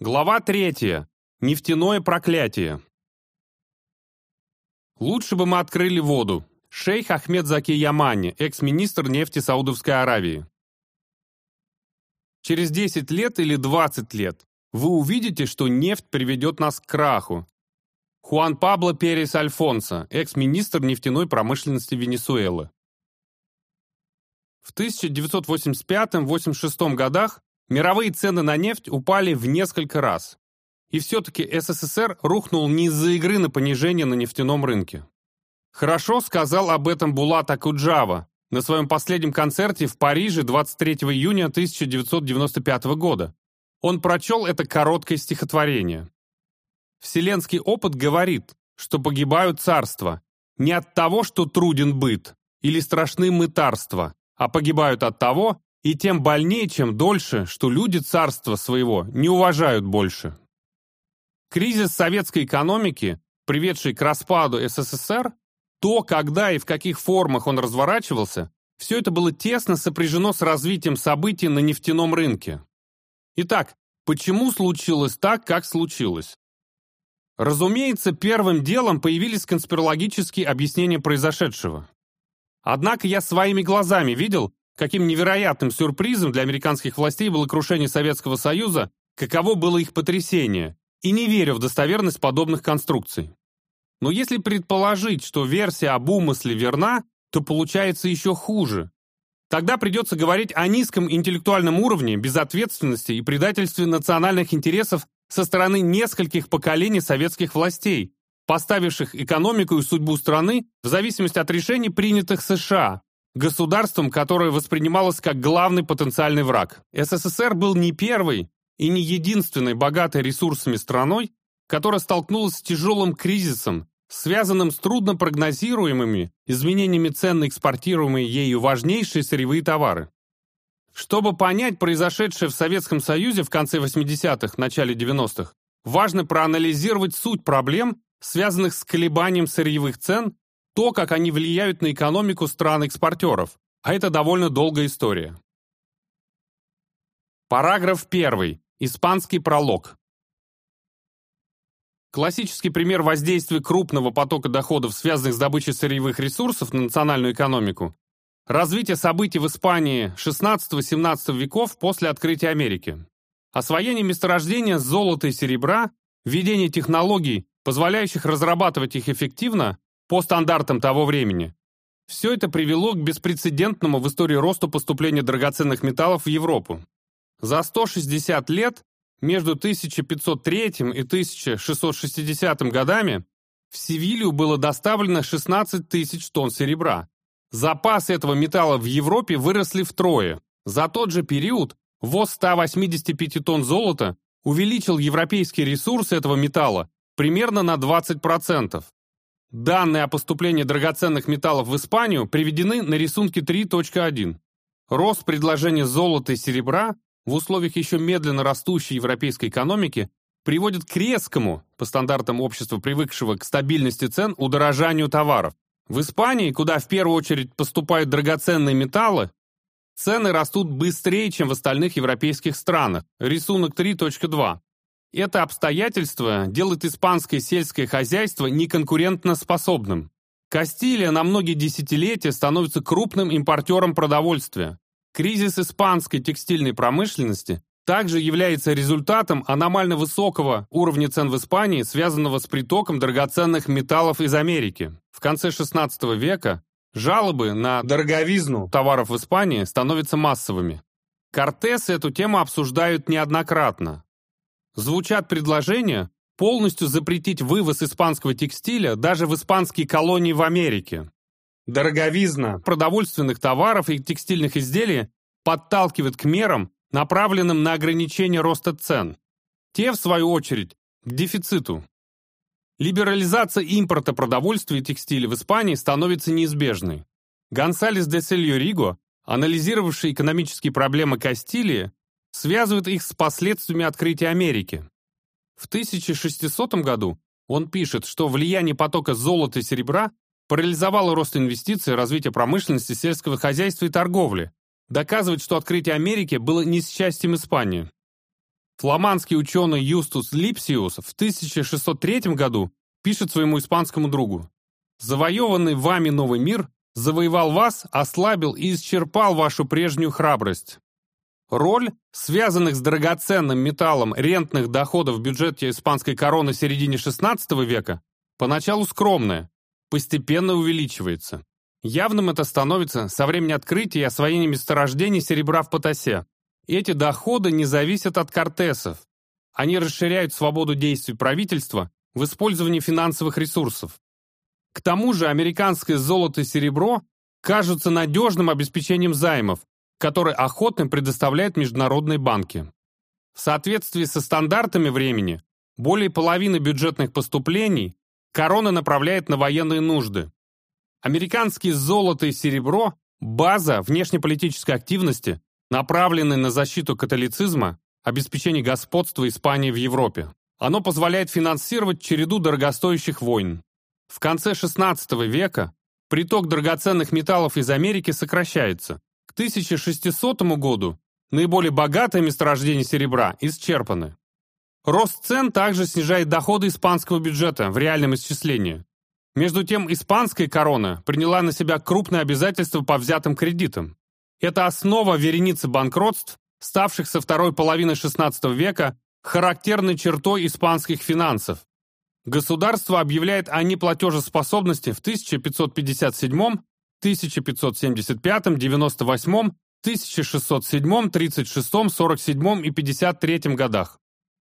Глава третья. Нефтяное проклятие. Лучше бы мы открыли воду. Шейх Ахмед Заки Ямани, экс-министр нефти Саудовской Аравии. Через 10 лет или 20 лет вы увидите, что нефть приведет нас к краху. Хуан Пабло Перес Альфонсо, экс-министр нефтяной промышленности Венесуэлы. В 1985-86 годах Мировые цены на нефть упали в несколько раз. И все-таки СССР рухнул не из-за игры на понижение на нефтяном рынке. Хорошо сказал об этом Булат Акуджава на своем последнем концерте в Париже 23 июня 1995 года. Он прочел это короткое стихотворение. Вселенский опыт говорит, что погибают царства не от того, что труден быт или страшны мытарства, а погибают от того, и тем больнее, чем дольше, что люди царства своего не уважают больше. Кризис советской экономики, приведший к распаду СССР, то, когда и в каких формах он разворачивался, все это было тесно сопряжено с развитием событий на нефтяном рынке. Итак, почему случилось так, как случилось? Разумеется, первым делом появились конспирологические объяснения произошедшего. Однако я своими глазами видел, Каким невероятным сюрпризом для американских властей было крушение Советского Союза, каково было их потрясение, и не верю в достоверность подобных конструкций. Но если предположить, что версия об умысле верна, то получается еще хуже. Тогда придется говорить о низком интеллектуальном уровне, безответственности и предательстве национальных интересов со стороны нескольких поколений советских властей, поставивших экономику и судьбу страны в зависимости от решений, принятых США, государством, которое воспринималось как главный потенциальный враг. СССР был не первой и не единственной богатой ресурсами страной, которая столкнулась с тяжелым кризисом, связанным с трудно прогнозируемыми изменениями цен на экспортируемые ею важнейшие сырьевые товары. Чтобы понять произошедшее в Советском Союзе в конце 80-х, начале 90-х, важно проанализировать суть проблем, связанных с колебанием сырьевых цен то, как они влияют на экономику стран-экспортеров, а это довольно долгая история. Параграф 1. Испанский пролог. Классический пример воздействия крупного потока доходов, связанных с добычей сырьевых ресурсов на национальную экономику, развитие событий в Испании XVI-XVII веков после открытия Америки. Освоение месторождения золота и серебра, введение технологий, позволяющих разрабатывать их эффективно, по стандартам того времени. Все это привело к беспрецедентному в истории росту поступления драгоценных металлов в Европу. За 160 лет между 1503 и 1660 годами в Севилью было доставлено 16 тысяч тонн серебра. Запасы этого металла в Европе выросли втрое. За тот же период ввоз 185 тонн золота увеличил европейские ресурсы этого металла примерно на 20%. Данные о поступлении драгоценных металлов в Испанию приведены на рисунке 3.1. Рост предложения золота и серебра в условиях еще медленно растущей европейской экономики приводит к резкому, по стандартам общества, привыкшего к стабильности цен, удорожанию товаров. В Испании, куда в первую очередь поступают драгоценные металлы, цены растут быстрее, чем в остальных европейских странах. Рисунок 3.2. Это обстоятельство делает испанское сельское хозяйство неконкурентоспособным. Кастилия на многие десятилетия становится крупным импортером продовольствия. Кризис испанской текстильной промышленности также является результатом аномально высокого уровня цен в Испании, связанного с притоком драгоценных металлов из Америки. В конце XVI века жалобы на дороговизну товаров в Испании становятся массовыми. Кортес эту тему обсуждают неоднократно. Звучат предложения полностью запретить вывоз испанского текстиля даже в испанские колонии в Америке. Дороговизна продовольственных товаров и текстильных изделий подталкивает к мерам, направленным на ограничение роста цен. Те, в свою очередь, к дефициту. Либерализация импорта продовольствия и текстиля в Испании становится неизбежной. Гонсалес де Сельо-Риго, анализировавший экономические проблемы Кастилии, связывает их с последствиями открытия Америки. В 1600 году он пишет, что влияние потока золота и серебра парализовало рост инвестиций, развитие промышленности, сельского хозяйства и торговли, доказывает, что открытие Америки было несчастьем Испании. Фламандский ученый Юстус Липсиус в 1603 году пишет своему испанскому другу «Завоеванный вами новый мир завоевал вас, ослабил и исчерпал вашу прежнюю храбрость. Роль связанных с драгоценным металлом рентных доходов в бюджете испанской короны середине XVI века поначалу скромная, постепенно увеличивается. Явным это становится со времени открытия и освоения месторождений серебра в Потасе. Эти доходы не зависят от кортесов. Они расширяют свободу действий правительства в использовании финансовых ресурсов. К тому же американское золото и серебро кажутся надежным обеспечением займов, которые охотно предоставляют международные банки. В соответствии со стандартами времени, более половины бюджетных поступлений корона направляет на военные нужды. Американские золото и серебро – база внешнеполитической активности, направленной на защиту католицизма, обеспечение господства Испании в Европе. Оно позволяет финансировать череду дорогостоящих войн. В конце XVI века приток драгоценных металлов из Америки сокращается. К 1600 году наиболее богатые месторождения серебра исчерпаны. Рост цен также снижает доходы испанского бюджета в реальном исчислении. Между тем, испанская корона приняла на себя крупные обязательства по взятым кредитам. Это основа вереницы банкротств, ставших со второй половины XVI века характерной чертой испанских финансов. Государство объявляет о неплатежеспособности в 1557, 1575, 98, 1607, 36, 47 и 53 годах.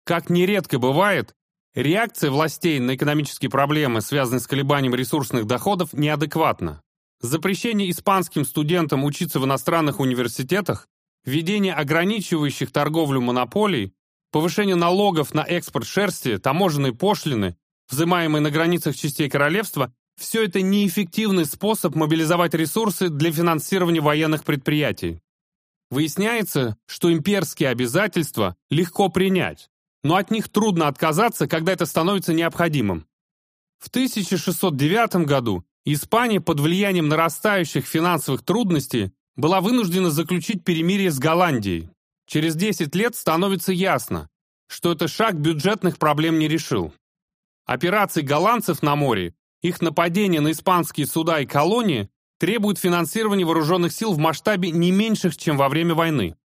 Как нередко бывает, реакция властей на экономические проблемы, связанные с колебанием ресурсных доходов, неадекватна. Запрещение испанским студентам учиться в иностранных университетах, введение ограничивающих торговлю монополий, повышение налогов на экспорт шерсти, таможенные пошлины взимаемые на границах частей королевства, все это неэффективный способ мобилизовать ресурсы для финансирования военных предприятий. Выясняется, что имперские обязательства легко принять, но от них трудно отказаться, когда это становится необходимым. В 1609 году Испания под влиянием нарастающих финансовых трудностей была вынуждена заключить перемирие с Голландией. Через 10 лет становится ясно, что этот шаг бюджетных проблем не решил. Операции голландцев на море, их нападение на испанские суда и колонии требуют финансирования вооруженных сил в масштабе не меньших, чем во время войны.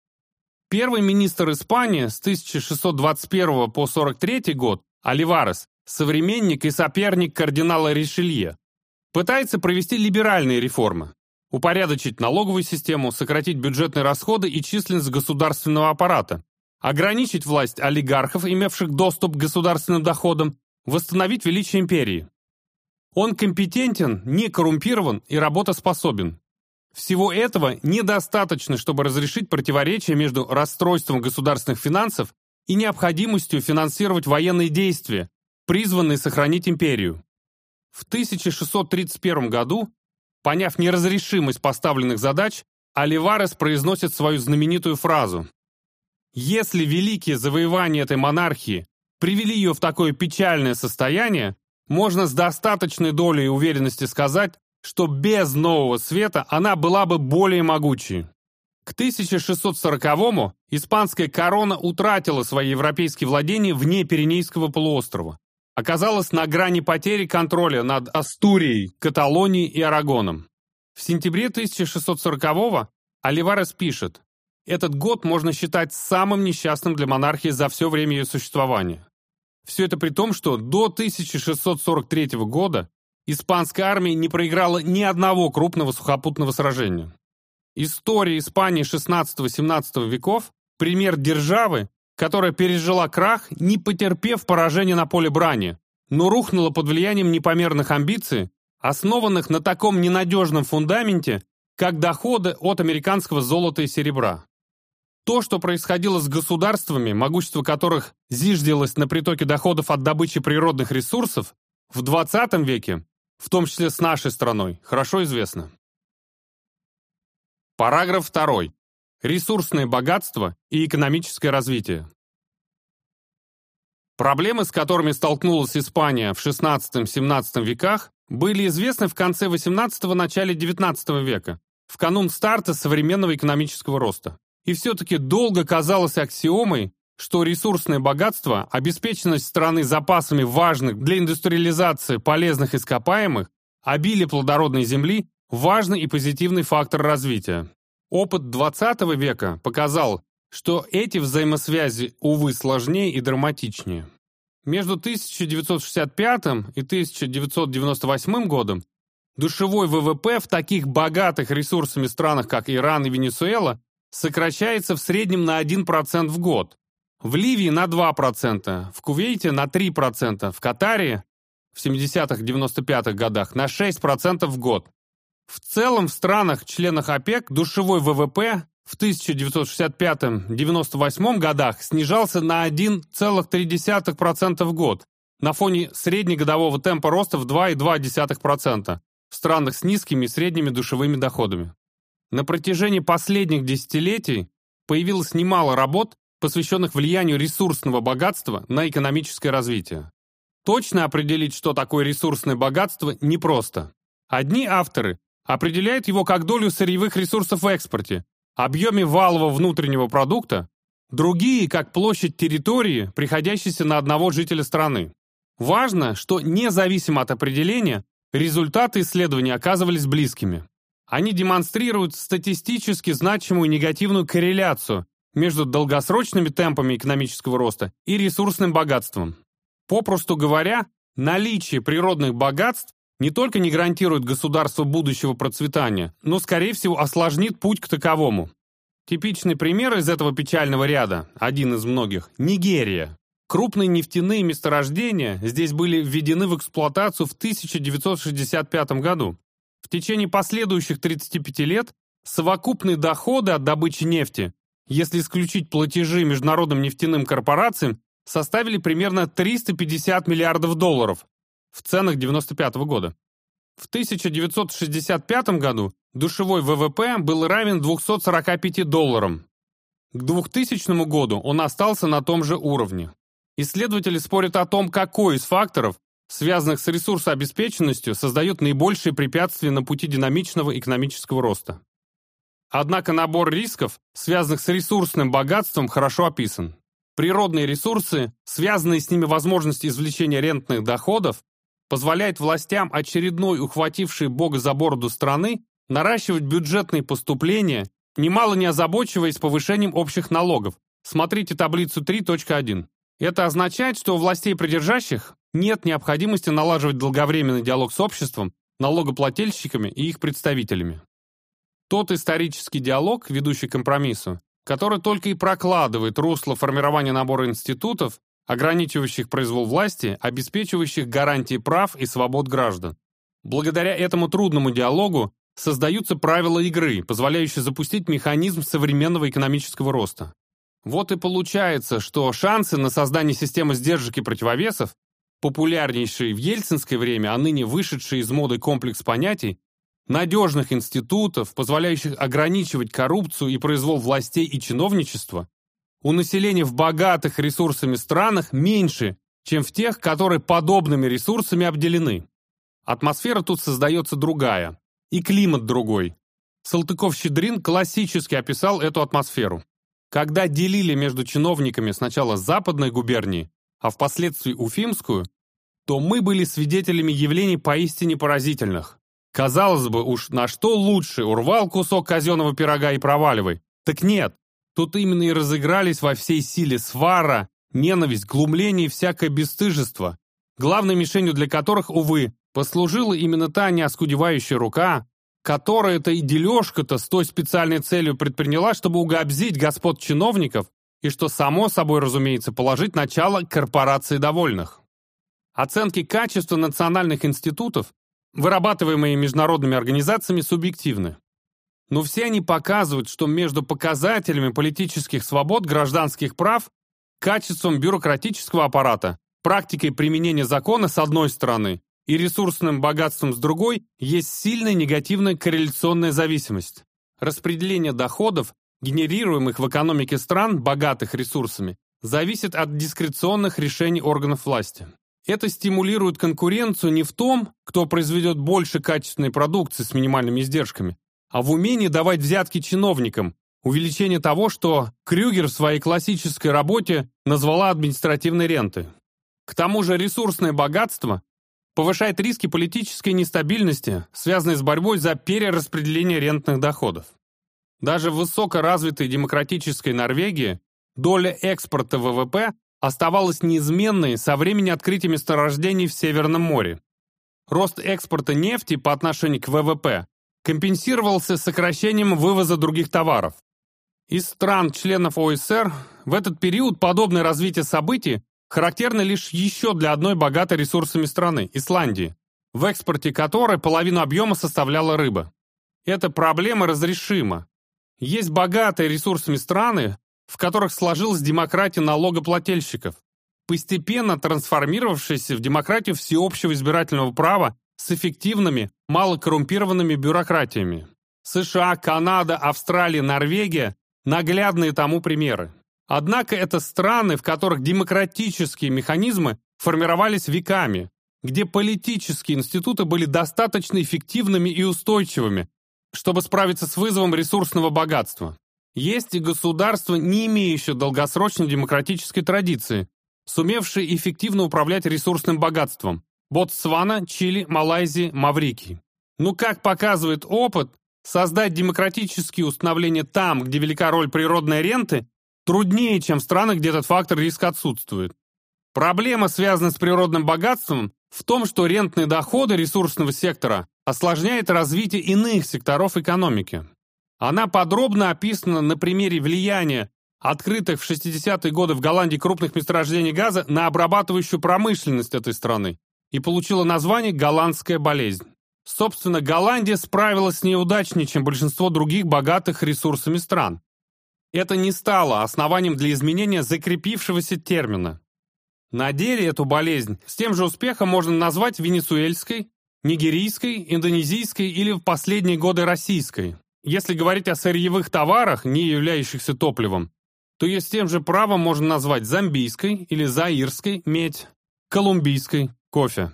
Первый министр Испании с 1621 по 43 год, Оливарес, современник и соперник кардинала Ришелье, пытается провести либеральные реформы, упорядочить налоговую систему, сократить бюджетные расходы и численность государственного аппарата, ограничить власть олигархов, имевших доступ к государственным доходам, восстановить величие империи. Он компетентен, не коррумпирован и работоспособен. Всего этого недостаточно, чтобы разрешить противоречие между расстройством государственных финансов и необходимостью финансировать военные действия, призванные сохранить империю. В 1631 году, поняв неразрешимость поставленных задач, Оливарес произносит свою знаменитую фразу «Если великие завоевания этой монархии привели ее в такое печальное состояние, можно с достаточной долей уверенности сказать, что без нового света она была бы более могучей. К 1640-му испанская корона утратила свои европейские владения вне Пиренейского полуострова. Оказалась на грани потери контроля над Астурией, Каталонией и Арагоном. В сентябре 1640-го Оливарес пишет, «Этот год можно считать самым несчастным для монархии за все время ее существования. Все это при том, что до 1643 года испанская армия не проиграла ни одного крупного сухопутного сражения. История Испании XVI-XVII веков – пример державы, которая пережила крах, не потерпев поражения на поле брани, но рухнула под влиянием непомерных амбиций, основанных на таком ненадежном фундаменте, как доходы от американского золота и серебра. То, что происходило с государствами, могущество которых зиждилось на притоке доходов от добычи природных ресурсов, в 20 веке, в том числе с нашей страной, хорошо известно. Параграф 2. Ресурсное богатство и экономическое развитие. Проблемы, с которыми столкнулась Испания в XVI-XVII веках, были известны в конце XVIII – начале XIX века, в канун старта современного экономического роста. И все-таки долго казалось аксиомой, что ресурсное богатство, обеспеченность страны запасами важных для индустриализации полезных ископаемых, обилие плодородной земли – важный и позитивный фактор развития. Опыт 20 века показал, что эти взаимосвязи, увы, сложнее и драматичнее. Между 1965 и 1998 годом душевой ВВП в таких богатых ресурсами странах, как Иран и Венесуэла, сокращается в среднем на 1% в год. В Ливии на 2%, в Кувейте на 3%, в Катаре в 70-95-х годах на 6% в год. В целом в странах-членах ОПЕК душевой ВВП в 1965-98 годах снижался на 1,3% в год на фоне среднегодового темпа роста в 2,2% в странах с низкими и средними душевыми доходами. На протяжении последних десятилетий появилось немало работ, посвященных влиянию ресурсного богатства на экономическое развитие. Точно определить, что такое ресурсное богатство, непросто. Одни авторы определяют его как долю сырьевых ресурсов в экспорте, объеме валового внутреннего продукта, другие как площадь территории, приходящейся на одного жителя страны. Важно, что независимо от определения, результаты исследования оказывались близкими. Они демонстрируют статистически значимую негативную корреляцию между долгосрочными темпами экономического роста и ресурсным богатством. Попросту говоря, наличие природных богатств не только не гарантирует государству будущего процветания, но, скорее всего, осложнит путь к таковому. Типичный пример из этого печального ряда, один из многих – Нигерия. Крупные нефтяные месторождения здесь были введены в эксплуатацию в 1965 году. В течение последующих 35 лет совокупные доходы от добычи нефти, если исключить платежи международным нефтяным корпорациям, составили примерно 350 миллиардов долларов, в ценах 95 -го года. В 1965 году душевой ВВП был равен 245 долларам. К 2000 году он остался на том же уровне. Исследователи спорят о том, какой из факторов, связанных с ресурсообеспеченностью, создает наибольшие препятствия на пути динамичного экономического роста. Однако набор рисков, связанных с ресурсным богатством, хорошо описан. Природные ресурсы, связанные с ними возможность извлечения рентных доходов, позволяет властям очередной ухватившей бога за бороду страны наращивать бюджетные поступления, немало не озабочиваясь повышением общих налогов. Смотрите таблицу 3.1. Это означает, что у властей придержащих нет необходимости налаживать долговременный диалог с обществом, налогоплательщиками и их представителями. Тот исторический диалог, ведущий к компромиссу, который только и прокладывает русло формирования набора институтов, ограничивающих произвол власти, обеспечивающих гарантии прав и свобод граждан. Благодаря этому трудному диалогу создаются правила игры, позволяющие запустить механизм современного экономического роста. Вот и получается, что шансы на создание системы сдержек и противовесов, популярнейший в ельцинское время, а ныне вышедший из моды комплекс понятий, надежных институтов, позволяющих ограничивать коррупцию и произвол властей и чиновничества, у населения в богатых ресурсами странах меньше, чем в тех, которые подобными ресурсами обделены. Атмосфера тут создается другая, и климат другой. Салтыков-Щедрин классически описал эту атмосферу. Когда делили между чиновниками сначала западной губернии, а впоследствии Уфимскую, то мы были свидетелями явлений поистине поразительных. Казалось бы, уж на что лучше, урвал кусок казенного пирога и проваливай. Так нет, Тут именно и разыгрались во всей силе свара, ненависть, глумление и всякое бесстыжество, главной мишенью для которых, увы, послужила именно та неоскудевающая рука, которая эта и дележка-то с той специальной целью предприняла, чтобы угобзить господ чиновников и что, само собой разумеется, положить начало корпорации довольных. Оценки качества национальных институтов, вырабатываемые международными организациями, субъективны. Но все они показывают, что между показателями политических свобод, гражданских прав, качеством бюрократического аппарата, практикой применения закона с одной стороны и ресурсным богатством с другой есть сильная негативная корреляционная зависимость. Распределение доходов, генерируемых в экономике стран, богатых ресурсами, зависит от дискреционных решений органов власти. Это стимулирует конкуренцию не в том, кто произведет больше качественной продукции с минимальными издержками, а в умении давать взятки чиновникам, увеличение того, что Крюгер в своей классической работе назвала административной рентой. К тому же ресурсное богатство повышает риски политической нестабильности, связанные с борьбой за перераспределение рентных доходов. Даже в высокоразвитой демократической Норвегии доля экспорта ВВП оставалась неизменной со времени открытия месторождений в Северном море. Рост экспорта нефти по отношению к ВВП компенсировался сокращением вывоза других товаров. Из стран-членов ОСР в этот период подобное развитие событий характерно лишь еще для одной богатой ресурсами страны – Исландии, в экспорте которой половину объема составляла рыба. Эта проблема разрешима. Есть богатые ресурсами страны, в которых сложилась демократия налогоплательщиков, постепенно трансформировавшаяся в демократию всеобщего избирательного права с эффективными, малокоррумпированными бюрократиями. США, Канада, Австралия, Норвегия – наглядные тому примеры. Однако это страны, в которых демократические механизмы формировались веками, где политические институты были достаточно эффективными и устойчивыми, чтобы справиться с вызовом ресурсного богатства. Есть и государства, не имеющие долгосрочной демократической традиции, сумевшие эффективно управлять ресурсным богатством. Ботсвана, Чили, Малайзия, Маврикий. Но, как показывает опыт, создать демократические установления там, где велика роль природной ренты, труднее, чем в странах, где этот фактор риска отсутствует. Проблема, связанная с природным богатством, в том, что рентные доходы ресурсного сектора осложняет развитие иных секторов экономики. Она подробно описана на примере влияния открытых в 60-е годы в Голландии крупных месторождений газа на обрабатывающую промышленность этой страны и получила название «голландская болезнь». Собственно, Голландия справилась с ней удачнее, чем большинство других богатых ресурсами стран. Это не стало основанием для изменения закрепившегося термина. На деле эту болезнь с тем же успехом можно назвать венесуэльской, нигерийской, индонезийской или в последние годы российской. Если говорить о сырьевых товарах, не являющихся топливом, то с тем же правом можно назвать замбийской или заирской медь, колумбийской кофе.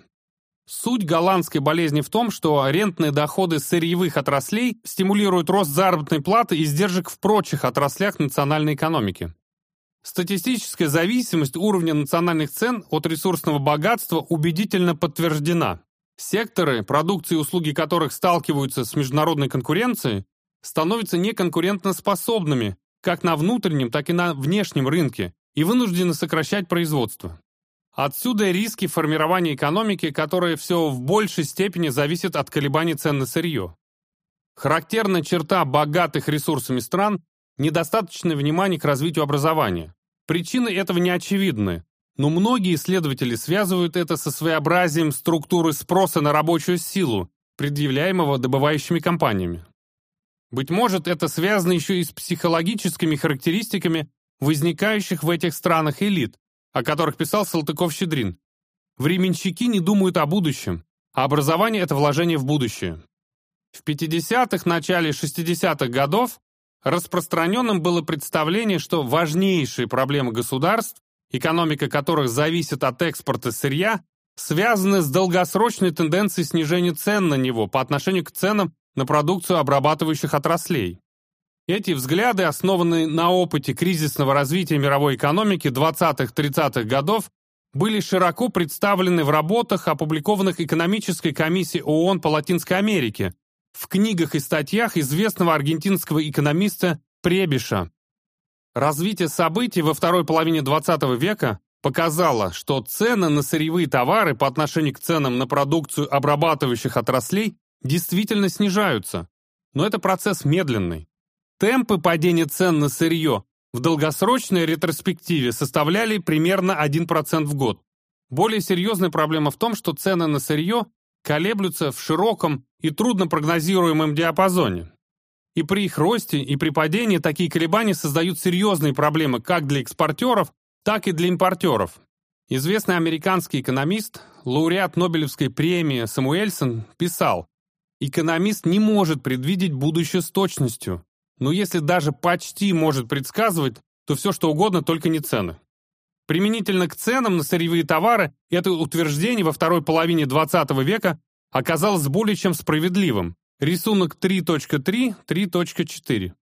Суть голландской болезни в том, что рентные доходы сырьевых отраслей стимулируют рост заработной платы и издержек в прочих отраслях национальной экономики. Статистическая зависимость уровня национальных цен от ресурсного богатства убедительно подтверждена. Секторы, продукции и услуги которых сталкиваются с международной конкуренцией, становятся неконкурентоспособными как на внутреннем, так и на внешнем рынке и вынуждены сокращать производство. Отсюда риски формирования экономики, которая все в большей степени зависит от колебаний цен на сырье. Характерная черта богатых ресурсами стран – недостаточное внимание к развитию образования. Причины этого не очевидны, но многие исследователи связывают это со своеобразием структуры спроса на рабочую силу, предъявляемого добывающими компаниями. Быть может, это связано еще и с психологическими характеристиками возникающих в этих странах элит, о которых писал Салтыков-Щедрин. Временщики не думают о будущем, а образование – это вложение в будущее. В 50-х, начале 60-х годов распространенным было представление, что важнейшие проблемы государств, экономика которых зависит от экспорта сырья, связаны с долгосрочной тенденцией снижения цен на него по отношению к ценам на продукцию обрабатывающих отраслей. Эти взгляды, основанные на опыте кризисного развития мировой экономики 20-30-х годов, были широко представлены в работах, опубликованных Экономической комиссией ООН по Латинской Америке, в книгах и статьях известного аргентинского экономиста Пребиша. Развитие событий во второй половине XX века показало, что цены на сырьевые товары по отношению к ценам на продукцию обрабатывающих отраслей действительно снижаются, но это процесс медленный. Темпы падения цен на сырье в долгосрочной ретроспективе составляли примерно 1% в год. Более серьезная проблема в том, что цены на сырье колеблются в широком и трудно прогнозируемом диапазоне. И при их росте, и при падении такие колебания создают серьезные проблемы как для экспортеров, так и для импортеров. Известный американский экономист, лауреат Нобелевской премии Самуэльсон, писал, Экономист не может предвидеть будущее с точностью, но если даже почти может предсказывать, то все что угодно, только не цены. Применительно к ценам на сырьевые товары это утверждение во второй половине XX века оказалось более чем справедливым. Рисунок 3.3, 3.4.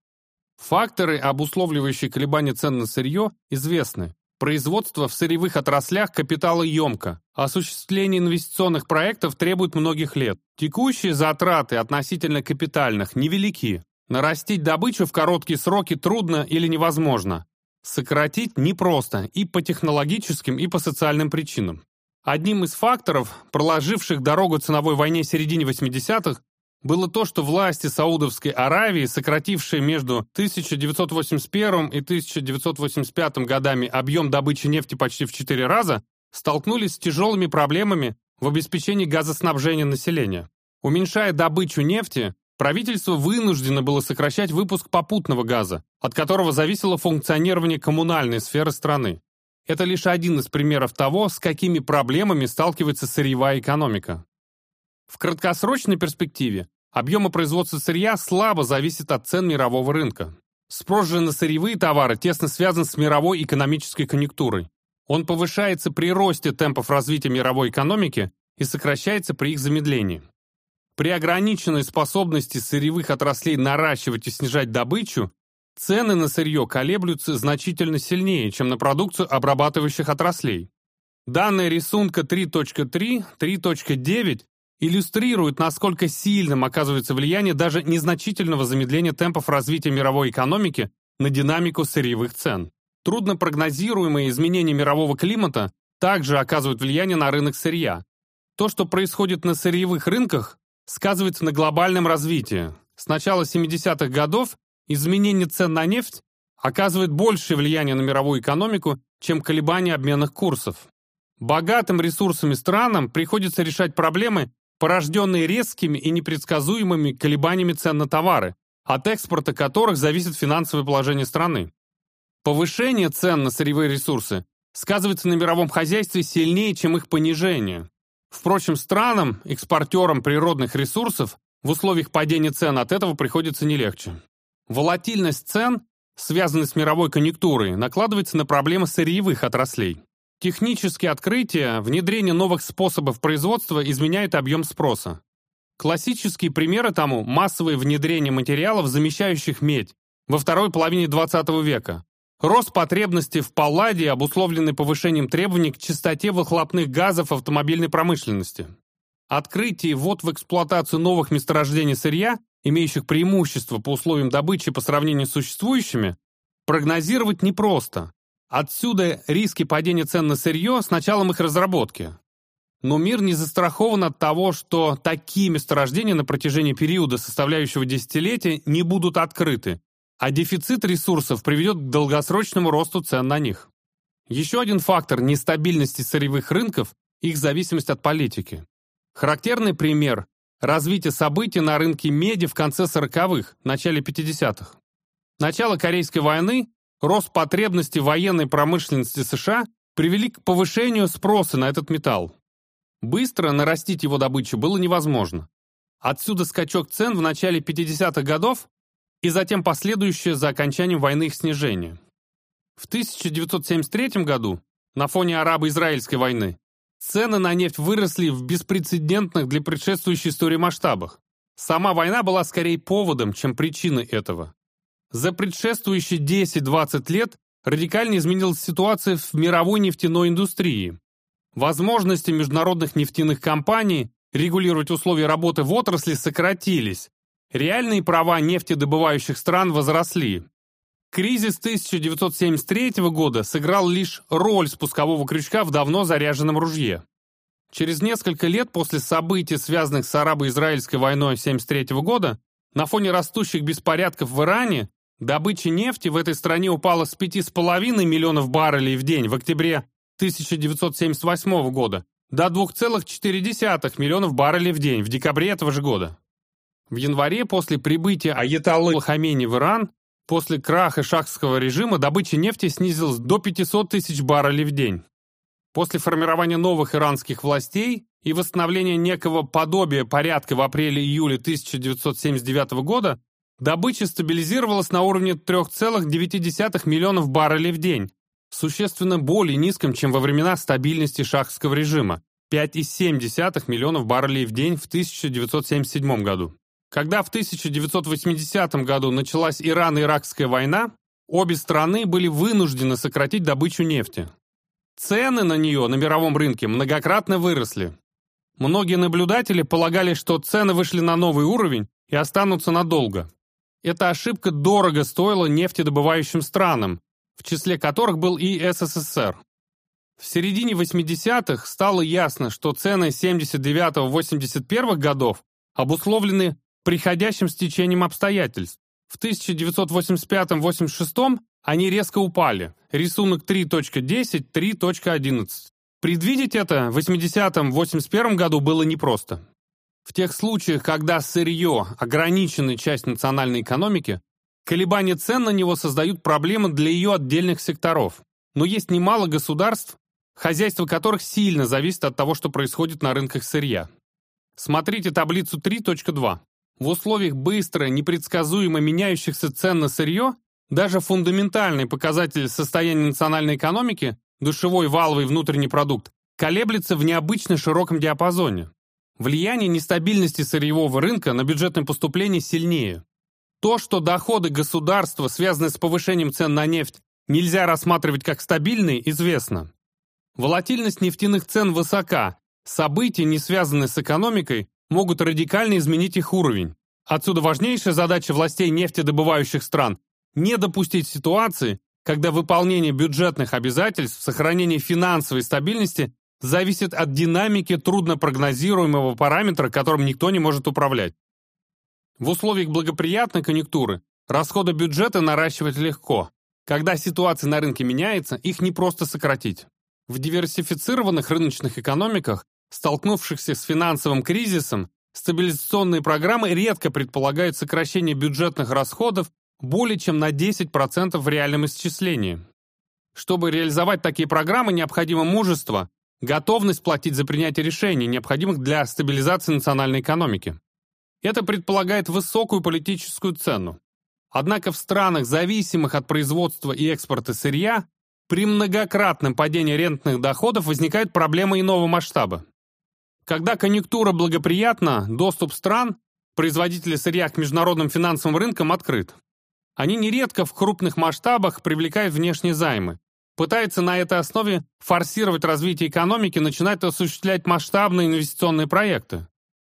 Факторы, обусловливающие колебания цен на сырье, известны. Производство в сырьевых отраслях капиталоемко. Осуществление инвестиционных проектов требует многих лет. Текущие затраты относительно капитальных невелики. Нарастить добычу в короткие сроки трудно или невозможно. Сократить непросто и по технологическим, и по социальным причинам. Одним из факторов, проложивших дорогу ценовой войне середине 80-х, было то, что власти Саудовской Аравии, сократившие между 1981 и 1985 годами объем добычи нефти почти в 4 раза, столкнулись с тяжелыми проблемами в обеспечении газоснабжения населения. Уменьшая добычу нефти, правительство вынуждено было сокращать выпуск попутного газа, от которого зависело функционирование коммунальной сферы страны. Это лишь один из примеров того, с какими проблемами сталкивается сырьевая экономика. В краткосрочной перспективе объемы производства сырья слабо зависят от цен мирового рынка. Спрос же на сырьевые товары тесно связан с мировой экономической конъюнктурой. Он повышается при росте темпов развития мировой экономики и сокращается при их замедлении. При ограниченной способности сырьевых отраслей наращивать и снижать добычу, цены на сырье колеблются значительно сильнее, чем на продукцию обрабатывающих отраслей. Данные рисунка 3.3, 3.9 иллюстрирует, насколько сильным оказывается влияние даже незначительного замедления темпов развития мировой экономики на динамику сырьевых цен. Трудно прогнозируемые изменения мирового климата также оказывают влияние на рынок сырья. То, что происходит на сырьевых рынках, сказывается на глобальном развитии. С начала 70-х годов изменение цен на нефть оказывает большее влияние на мировую экономику, чем колебания обменных курсов. Богатым ресурсами странам приходится решать проблемы, порожденные резкими и непредсказуемыми колебаниями цен на товары, от экспорта которых зависит финансовое положение страны. Повышение цен на сырьевые ресурсы сказывается на мировом хозяйстве сильнее, чем их понижение. Впрочем, странам, экспортерам природных ресурсов, в условиях падения цен от этого приходится не легче. Волатильность цен, связанная с мировой конъюнктурой, накладывается на проблемы сырьевых отраслей. Технические открытия, внедрение новых способов производства изменяют объем спроса. Классические примеры тому – массовое внедрение материалов, замещающих медь, во второй половине XX века. Рост потребности в палладе, обусловленный повышением требований к чистоте выхлопных газов автомобильной промышленности. Открытие ввод в эксплуатацию новых месторождений сырья, имеющих преимущество по условиям добычи по сравнению с существующими, прогнозировать непросто. Отсюда риски падения цен на сырье с началом их разработки. Но мир не застрахован от того, что такие месторождения на протяжении периода, составляющего десятилетия, не будут открыты, а дефицит ресурсов приведет к долгосрочному росту цен на них. Еще один фактор нестабильности сырьевых рынков – их зависимость от политики. Характерный пример – развитие событий на рынке меди в конце 40-х, начале 50-х. Начало Корейской войны рост потребностей военной промышленности США привели к повышению спроса на этот металл. Быстро нарастить его добычу было невозможно. Отсюда скачок цен в начале 50-х годов и затем последующее за окончанием войны их снижение. В 1973 году, на фоне арабо-израильской войны, цены на нефть выросли в беспрецедентных для предшествующей истории масштабах. Сама война была скорее поводом, чем причиной этого. За предшествующие 10-20 лет радикально изменилась ситуация в мировой нефтяной индустрии. Возможности международных нефтяных компаний регулировать условия работы в отрасли сократились. Реальные права нефтедобывающих стран возросли. Кризис 1973 года сыграл лишь роль спускового крючка в давно заряженном ружье. Через несколько лет после событий, связанных с арабо-израильской войной 1973 года, на фоне растущих беспорядков в Иране, Добыча нефти в этой стране упала с 5,5 миллионов баррелей в день в октябре 1978 года до 2,4 миллионов баррелей в день в декабре этого же года. В январе после прибытия Аятоллы Хамени в Иран, после краха шахского режима, добыча нефти снизилась до 500 тысяч баррелей в день. После формирования новых иранских властей и восстановления некого подобия порядка в апреле-июле 1979 года Добыча стабилизировалась на уровне 3,9 миллионов баррелей в день, существенно более низком, чем во времена стабильности шахского режима – 5,7 миллионов баррелей в день в 1977 году. Когда в 1980 году началась Ирано-Иракская война, обе страны были вынуждены сократить добычу нефти. Цены на нее на мировом рынке многократно выросли. Многие наблюдатели полагали, что цены вышли на новый уровень и останутся надолго. Эта ошибка дорого стоила нефтедобывающим странам, в числе которых был и СССР. В середине 80-х стало ясно, что цены 79-81 годов обусловлены приходящим стечением обстоятельств. В 1985-86 они резко упали. Рисунок 3.10, 3.11. Предвидеть это в 80-81 году было непросто. В тех случаях, когда сырье – ограниченная часть национальной экономики, колебания цен на него создают проблемы для ее отдельных секторов. Но есть немало государств, хозяйство которых сильно зависит от того, что происходит на рынках сырья. Смотрите таблицу 3.2. В условиях быстро, непредсказуемо меняющихся цен на сырье даже фундаментальный показатель состояния национальной экономики, душевой валовый внутренний продукт, колеблется в необычно широком диапазоне. Влияние нестабильности сырьевого рынка на бюджетное поступление сильнее. То, что доходы государства связаны с повышением цен на нефть, нельзя рассматривать как стабильные, известно. Волатильность нефтяных цен высока, события, не связанные с экономикой, могут радикально изменить их уровень. Отсюда важнейшая задача властей нефтедобывающих стран – не допустить ситуации, когда выполнение бюджетных обязательств, сохранение финансовой стабильности зависит от динамики труднопрогнозируемого параметра, которым никто не может управлять. В условиях благоприятной конъюнктуры расходы бюджета наращивать легко. Когда ситуация на рынке меняется, их не просто сократить. В диверсифицированных рыночных экономиках, столкнувшихся с финансовым кризисом, стабилизационные программы редко предполагают сокращение бюджетных расходов более чем на 10% в реальном исчислении. Чтобы реализовать такие программы, необходимо мужество, готовность платить за принятие решений, необходимых для стабилизации национальной экономики. Это предполагает высокую политическую цену. Однако в странах, зависимых от производства и экспорта сырья, при многократном падении рентных доходов возникают проблемы иного масштаба. Когда конъюнктура благоприятна, доступ стран, производителей сырья к международным финансовым рынкам открыт. Они нередко в крупных масштабах привлекают внешние займы, пытаются на этой основе форсировать развитие экономики, начинают осуществлять масштабные инвестиционные проекты.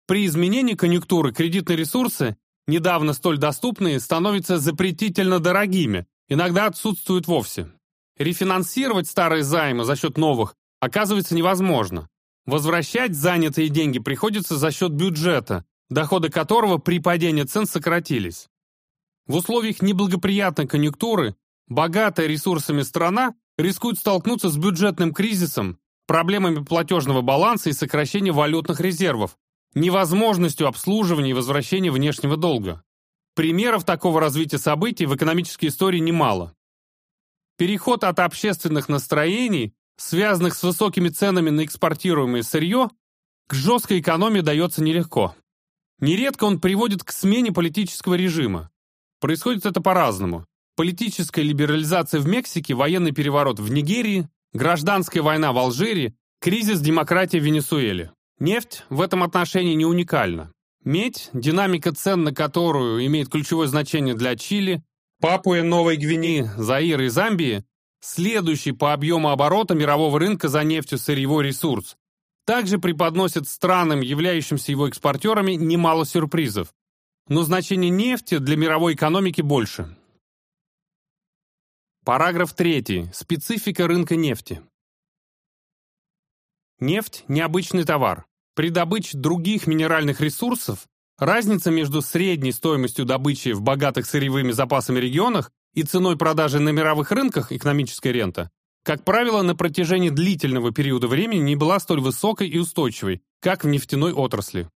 При изменении конъюнктуры кредитные ресурсы, недавно столь доступные, становятся запретительно дорогими, иногда отсутствуют вовсе. Рефинансировать старые займы за счет новых оказывается невозможно. Возвращать занятые деньги приходится за счет бюджета, доходы которого при падении цен сократились. В условиях неблагоприятной конъюнктуры богатая ресурсами страна рискует столкнуться с бюджетным кризисом, проблемами платежного баланса и сокращением валютных резервов, невозможностью обслуживания и возвращения внешнего долга. Примеров такого развития событий в экономической истории немало. Переход от общественных настроений, связанных с высокими ценами на экспортируемое сырье, к жесткой экономии дается нелегко. Нередко он приводит к смене политического режима. Происходит это по-разному политическая либерализация в Мексике, военный переворот в Нигерии, гражданская война в Алжире, кризис демократии в Венесуэле. Нефть в этом отношении не уникальна. Медь, динамика цен на которую имеет ключевое значение для Чили, Папуя Новой Гвинеи, Заира и Замбии, следующий по объему оборота мирового рынка за нефтью сырьевой ресурс, также преподносит странам, являющимся его экспортерами, немало сюрпризов. Но значение нефти для мировой экономики больше. Параграф 3. Специфика рынка нефти. Нефть – необычный товар. При добыче других минеральных ресурсов разница между средней стоимостью добычи в богатых сырьевыми запасами регионах и ценой продажи на мировых рынках экономической рента, как правило, на протяжении длительного периода времени не была столь высокой и устойчивой, как в нефтяной отрасли.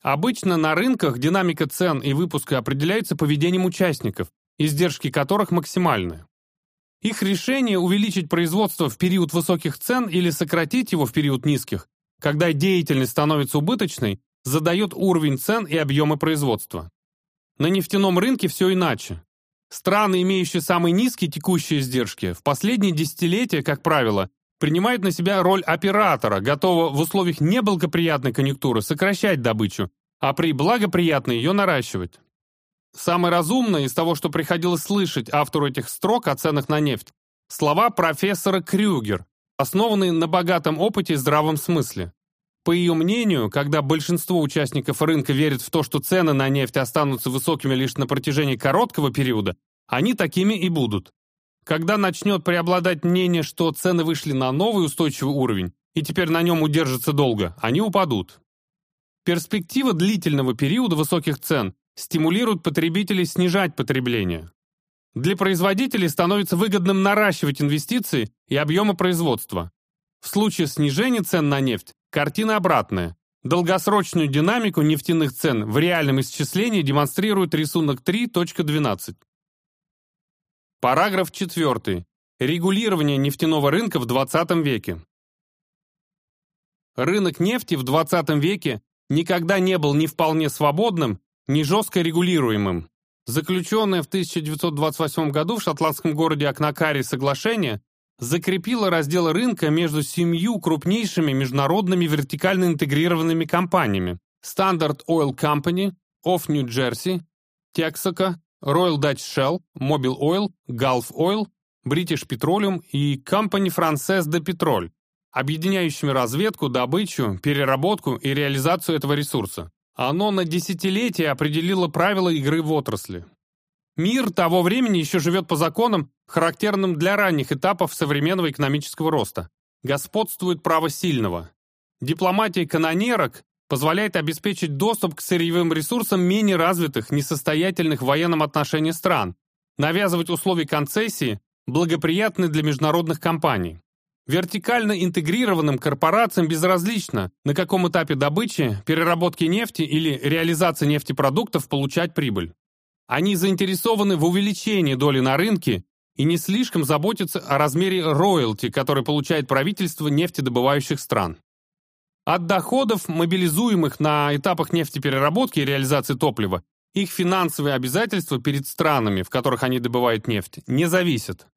Обычно на рынках динамика цен и выпуска определяется поведением участников, издержки которых максимальны. Их решение увеличить производство в период высоких цен или сократить его в период низких, когда деятельность становится убыточной, задает уровень цен и объемы производства. На нефтяном рынке все иначе. Страны, имеющие самые низкие текущие издержки, в последние десятилетия, как правило, принимают на себя роль оператора, готового в условиях неблагоприятной конъюнктуры сокращать добычу, а при благоприятной ее наращивать. Самое разумное из того, что приходилось слышать автору этих строк о ценах на нефть, слова профессора Крюгер, основанные на богатом опыте и здравом смысле. По ее мнению, когда большинство участников рынка верят в то, что цены на нефть останутся высокими лишь на протяжении короткого периода, они такими и будут. Когда начнет преобладать мнение, что цены вышли на новый устойчивый уровень и теперь на нем удержатся долго, они упадут. Перспектива длительного периода высоких цен стимулирует потребителей снижать потребление. Для производителей становится выгодным наращивать инвестиции и объемы производства. В случае снижения цен на нефть картина обратная. Долгосрочную динамику нефтяных цен в реальном исчислении демонстрирует рисунок 3.12. Параграф 4. Регулирование нефтяного рынка в 20 веке. Рынок нефти в 20 веке никогда не был ни вполне свободным, ни жестко регулируемым. Заключенное в 1928 году в шотландском городе Акнакаре соглашение закрепило раздел рынка между семью крупнейшими международными вертикально интегрированными компаниями Standard Oil Company, of New Jersey, Texaco, Royal Dutch Shell, Mobil Oil, Gulf Oil, British Petroleum и Company Française de Pétrole, объединяющими разведку, добычу, переработку и реализацию этого ресурса. Оно на десятилетия определило правила игры в отрасли. Мир того времени еще живет по законам, характерным для ранних этапов современного экономического роста. Господствует право сильного. Дипломатия канонерок позволяет обеспечить доступ к сырьевым ресурсам менее развитых, несостоятельных в военном отношении стран, навязывать условия концессии, благоприятные для международных компаний. Вертикально интегрированным корпорациям безразлично, на каком этапе добычи, переработки нефти или реализации нефтепродуктов получать прибыль. Они заинтересованы в увеличении доли на рынке и не слишком заботятся о размере роялти, который получает правительство нефтедобывающих стран. От доходов, мобилизуемых на этапах нефтепереработки и реализации топлива, их финансовые обязательства перед странами, в которых они добывают нефть, не зависят.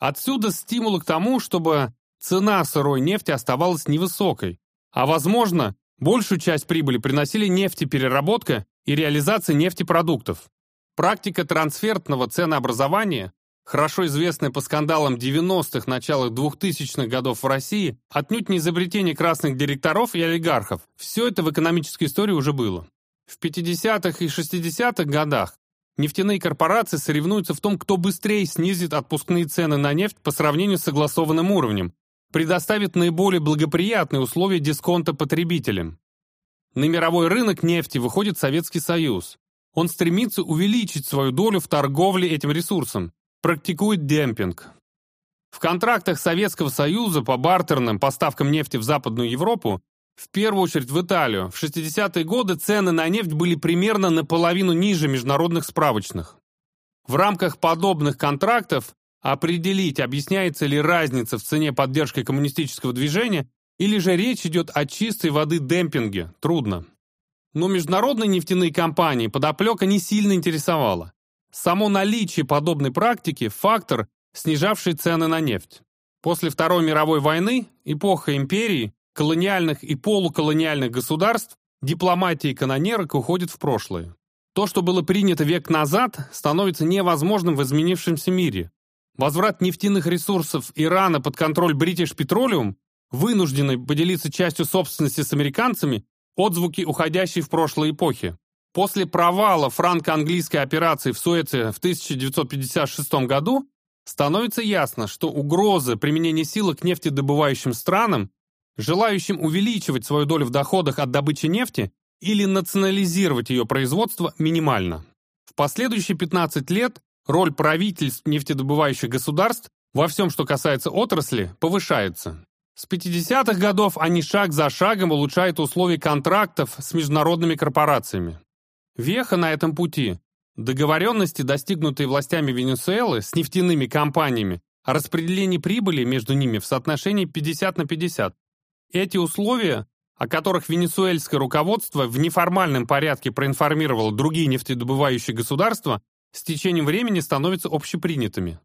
Отсюда стимул к тому, чтобы цена сырой нефти оставалась невысокой, а, возможно, большую часть прибыли приносили нефтепереработка и реализация нефтепродуктов. Практика трансфертного ценообразования хорошо известная по скандалам 90-х, началах 2000-х годов в России, отнюдь не изобретение красных директоров и олигархов. Все это в экономической истории уже было. В 50-х и 60-х годах нефтяные корпорации соревнуются в том, кто быстрее снизит отпускные цены на нефть по сравнению с согласованным уровнем, предоставит наиболее благоприятные условия дисконта потребителям. На мировой рынок нефти выходит Советский Союз. Он стремится увеличить свою долю в торговле этим ресурсом практикует демпинг. В контрактах Советского Союза по бартерным поставкам нефти в Западную Европу, в первую очередь в Италию, в 60-е годы цены на нефть были примерно наполовину ниже международных справочных. В рамках подобных контрактов определить, объясняется ли разница в цене поддержки коммунистического движения или же речь идет о чистой воды демпинге, трудно. Но международные нефтяные компании подоплека не сильно интересовала. Само наличие подобной практики – фактор, снижавший цены на нефть. После Второй мировой войны, эпоха империи, колониальных и полуколониальных государств, дипломатия и канонерок уходит в прошлое. То, что было принято век назад, становится невозможным в изменившемся мире. Возврат нефтяных ресурсов Ирана под контроль British Petroleum, вынужденный поделиться частью собственности с американцами, отзвуки уходящей в прошлое эпохи. После провала франко-английской операции в Суэце в 1956 году становится ясно, что угроза применения силы к нефтедобывающим странам, желающим увеличивать свою долю в доходах от добычи нефти или национализировать ее производство, минимальна. В последующие 15 лет роль правительств нефтедобывающих государств во всем, что касается отрасли, повышается. С 50-х годов они шаг за шагом улучшают условия контрактов с международными корпорациями. Веха на этом пути – договоренности, достигнутые властями Венесуэлы с нефтяными компаниями, о распределении прибыли между ними в соотношении 50 на 50. Эти условия, о которых венесуэльское руководство в неформальном порядке проинформировало другие нефтедобывающие государства, с течением времени становятся общепринятыми.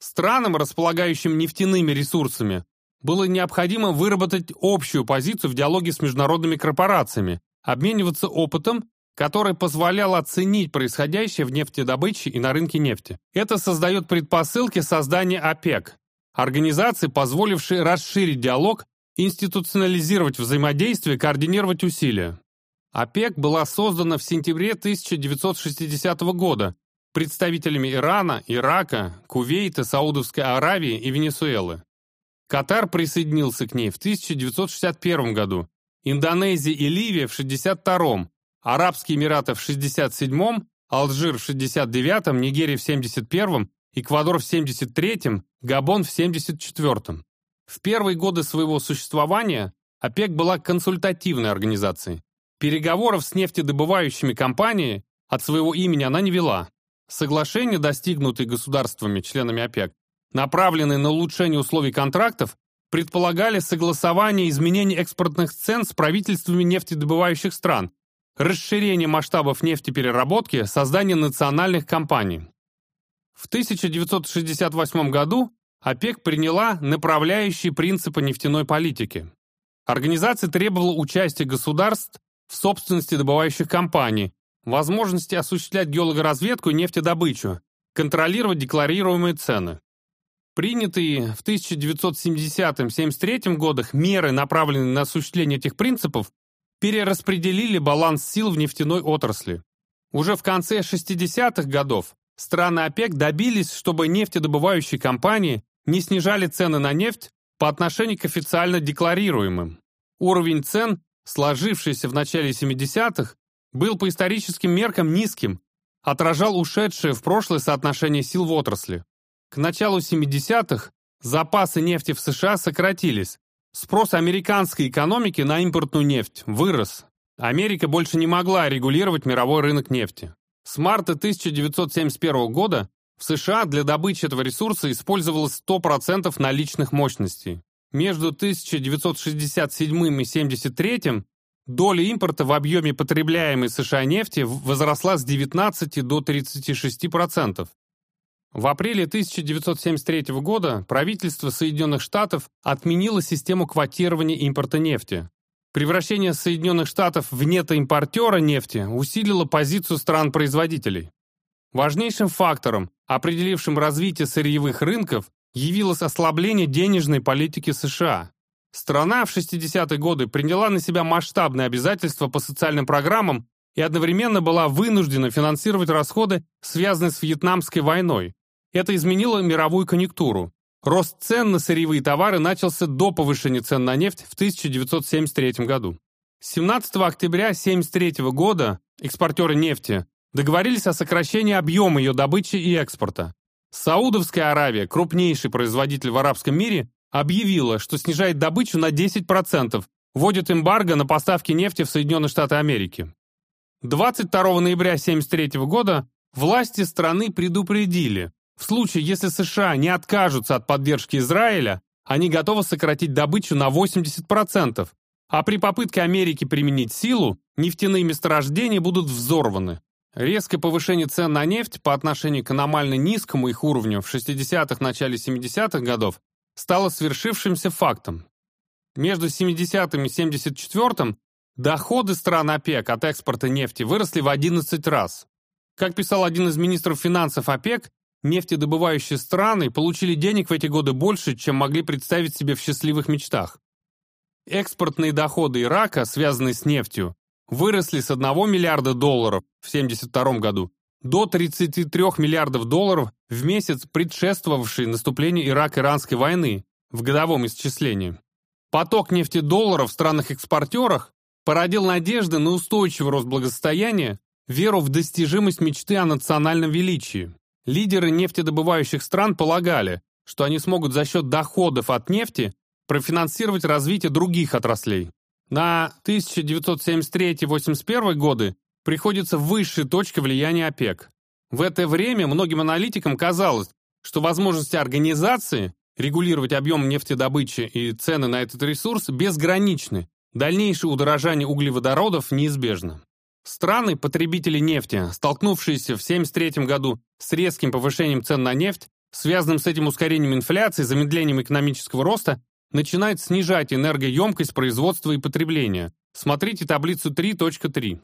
Странам, располагающим нефтяными ресурсами, было необходимо выработать общую позицию в диалоге с международными корпорациями, обмениваться опытом, который позволял оценить происходящее в нефтедобыче и на рынке нефти. Это создает предпосылки создания ОПЕК, организации, позволившей расширить диалог, институционализировать взаимодействие, координировать усилия. ОПЕК была создана в сентябре 1960 года представителями Ирана, Ирака, Кувейта, Саудовской Аравии и Венесуэлы. Катар присоединился к ней в 1961 году, Индонезия и Ливия в 1962, Арабские Эмираты в 1967, Алжир в 1969, Нигерия в 1971, Эквадор в 1973, Габон в 1974. В первые годы своего существования ОПЕК была консультативной организацией. Переговоров с нефтедобывающими компаниями от своего имени она не вела. Соглашения, достигнутые государствами, членами ОПЕК, направленные на улучшение условий контрактов, предполагали согласование изменений экспортных цен с правительствами нефтедобывающих стран, расширение масштабов нефтепереработки, создание национальных компаний. В 1968 году ОПЕК приняла направляющие принципы нефтяной политики. Организация требовала участия государств в собственности добывающих компаний, возможности осуществлять геологоразведку и нефтедобычу, контролировать декларируемые цены. Принятые в 1970-73 годах меры, направленные на осуществление этих принципов, перераспределили баланс сил в нефтяной отрасли. Уже в конце 60-х годов страны ОПЕК добились, чтобы нефтедобывающие компании не снижали цены на нефть по отношению к официально декларируемым. Уровень цен, сложившийся в начале 70-х, был по историческим меркам низким, отражал ушедшее в прошлое соотношение сил в отрасли. К началу 70-х запасы нефти в США сократились. Спрос американской экономики на импортную нефть вырос. Америка больше не могла регулировать мировой рынок нефти. С марта 1971 года в США для добычи этого ресурса использовалось 100% наличных мощностей. Между 1967 и 1973 доля импорта в объеме потребляемой США нефти возросла с 19 до 36%. В апреле 1973 года правительство Соединенных Штатов отменило систему квотирования импорта нефти. Превращение Соединенных Штатов в нетоимпортера нефти усилило позицию стран-производителей. Важнейшим фактором, определившим развитие сырьевых рынков, явилось ослабление денежной политики США. Страна в 60-е годы приняла на себя масштабные обязательства по социальным программам и одновременно была вынуждена финансировать расходы, связанные с Вьетнамской войной. Это изменило мировую конъюнктуру. Рост цен на сырьевые товары начался до повышения цен на нефть в 1973 году. 17 октября 1973 года экспортеры нефти договорились о сокращении объема ее добычи и экспорта. Саудовская Аравия, крупнейший производитель в арабском мире, объявила, что снижает добычу на 10%, вводит эмбарго на поставки нефти в Соединенные Штаты Америки. 22 ноября 1973 года власти страны предупредили, в случае, если США не откажутся от поддержки Израиля, они готовы сократить добычу на 80%, а при попытке Америки применить силу, нефтяные месторождения будут взорваны. Резкое повышение цен на нефть по отношению к аномально низкому их уровню в 60-х, начале 70-х годов стало свершившимся фактом. Между 70-м и 74-м доходы стран ОПЕК от экспорта нефти выросли в 11 раз. Как писал один из министров финансов ОПЕК, нефтедобывающие страны получили денег в эти годы больше, чем могли представить себе в счастливых мечтах. Экспортные доходы Ирака, связанные с нефтью, выросли с 1 миллиарда долларов в 1972 году до 33 миллиардов долларов в месяц, предшествовавший наступлению Ирак-Иранской войны в годовом исчислении. Поток нефтедолларов в странах-экспортерах породил надежды на устойчивый рост благосостояния, веру в достижимость мечты о национальном величии. Лидеры нефтедобывающих стран полагали, что они смогут за счет доходов от нефти профинансировать развитие других отраслей. На 1973-81 годы приходится высшей точка влияния ОПЕК. В это время многим аналитикам казалось, что возможности организации регулировать объем нефтедобычи и цены на этот ресурс безграничны, дальнейшее удорожание углеводородов неизбежно. Страны, потребители нефти, столкнувшиеся в 1973 году с резким повышением цен на нефть, связанным с этим ускорением инфляции, замедлением экономического роста, начинают снижать энергоемкость производства и потребления, Смотрите таблицу 3.3.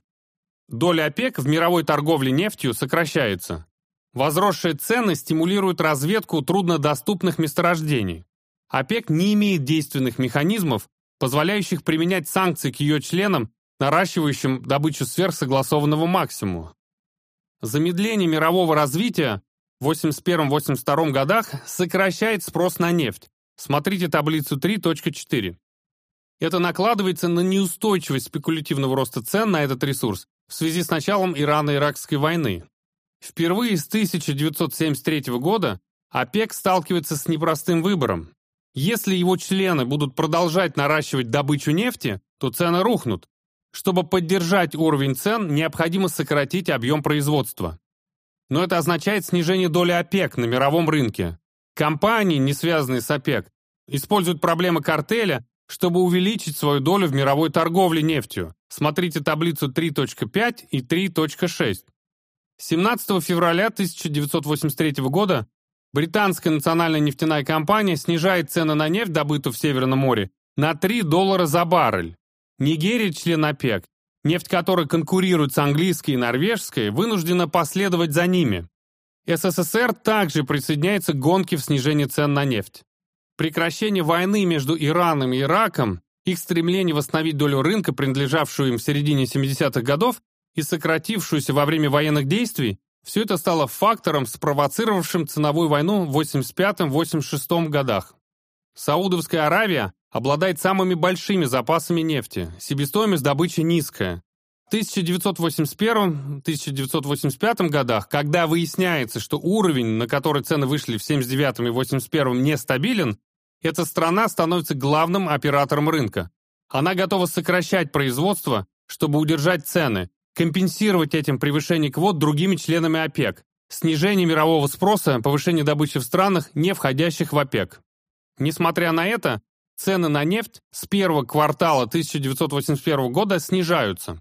Доля ОПЕК в мировой торговле нефтью сокращается. Возросшие цены стимулируют разведку труднодоступных месторождений. ОПЕК не имеет действенных механизмов, позволяющих применять санкции к ее членам, наращивающим добычу сверхсогласованного максимума. Замедление мирового развития в 81-82 годах сокращает спрос на нефть. Смотрите таблицу 3.4. Это накладывается на неустойчивость спекулятивного роста цен на этот ресурс в связи с началом Ирано-Иракской войны. Впервые с 1973 года ОПЕК сталкивается с непростым выбором. Если его члены будут продолжать наращивать добычу нефти, то цены рухнут. Чтобы поддержать уровень цен, необходимо сократить объем производства. Но это означает снижение доли ОПЕК на мировом рынке. Компании, не связанные с ОПЕК, используют проблемы картеля, чтобы увеличить свою долю в мировой торговле нефтью. Смотрите таблицу 3.5 и 3.6. 17 февраля 1983 года британская национальная нефтяная компания снижает цены на нефть, добытую в Северном море, на 3 доллара за баррель. Нигерия, член ОПЕК, нефть которой конкурирует с английской и норвежской, вынуждена последовать за ними. СССР также присоединяется к гонке в снижении цен на нефть. Прекращение войны между Ираном и Ираком, их стремление восстановить долю рынка, принадлежавшую им в середине 70-х годов, и сократившуюся во время военных действий, все это стало фактором, спровоцировавшим ценовую войну в 85-86 годах. Саудовская Аравия обладает самыми большими запасами нефти, себестоимость добычи низкая. В 1981-1985 годах, когда выясняется, что уровень, на который цены вышли в 79 и 81 нестабилен, эта страна становится главным оператором рынка. Она готова сокращать производство, чтобы удержать цены, компенсировать этим превышение квот другими членами ОПЕК, снижение мирового спроса, повышение добычи в странах, не входящих в ОПЕК. Несмотря на это, цены на нефть с первого квартала 1981 года снижаются.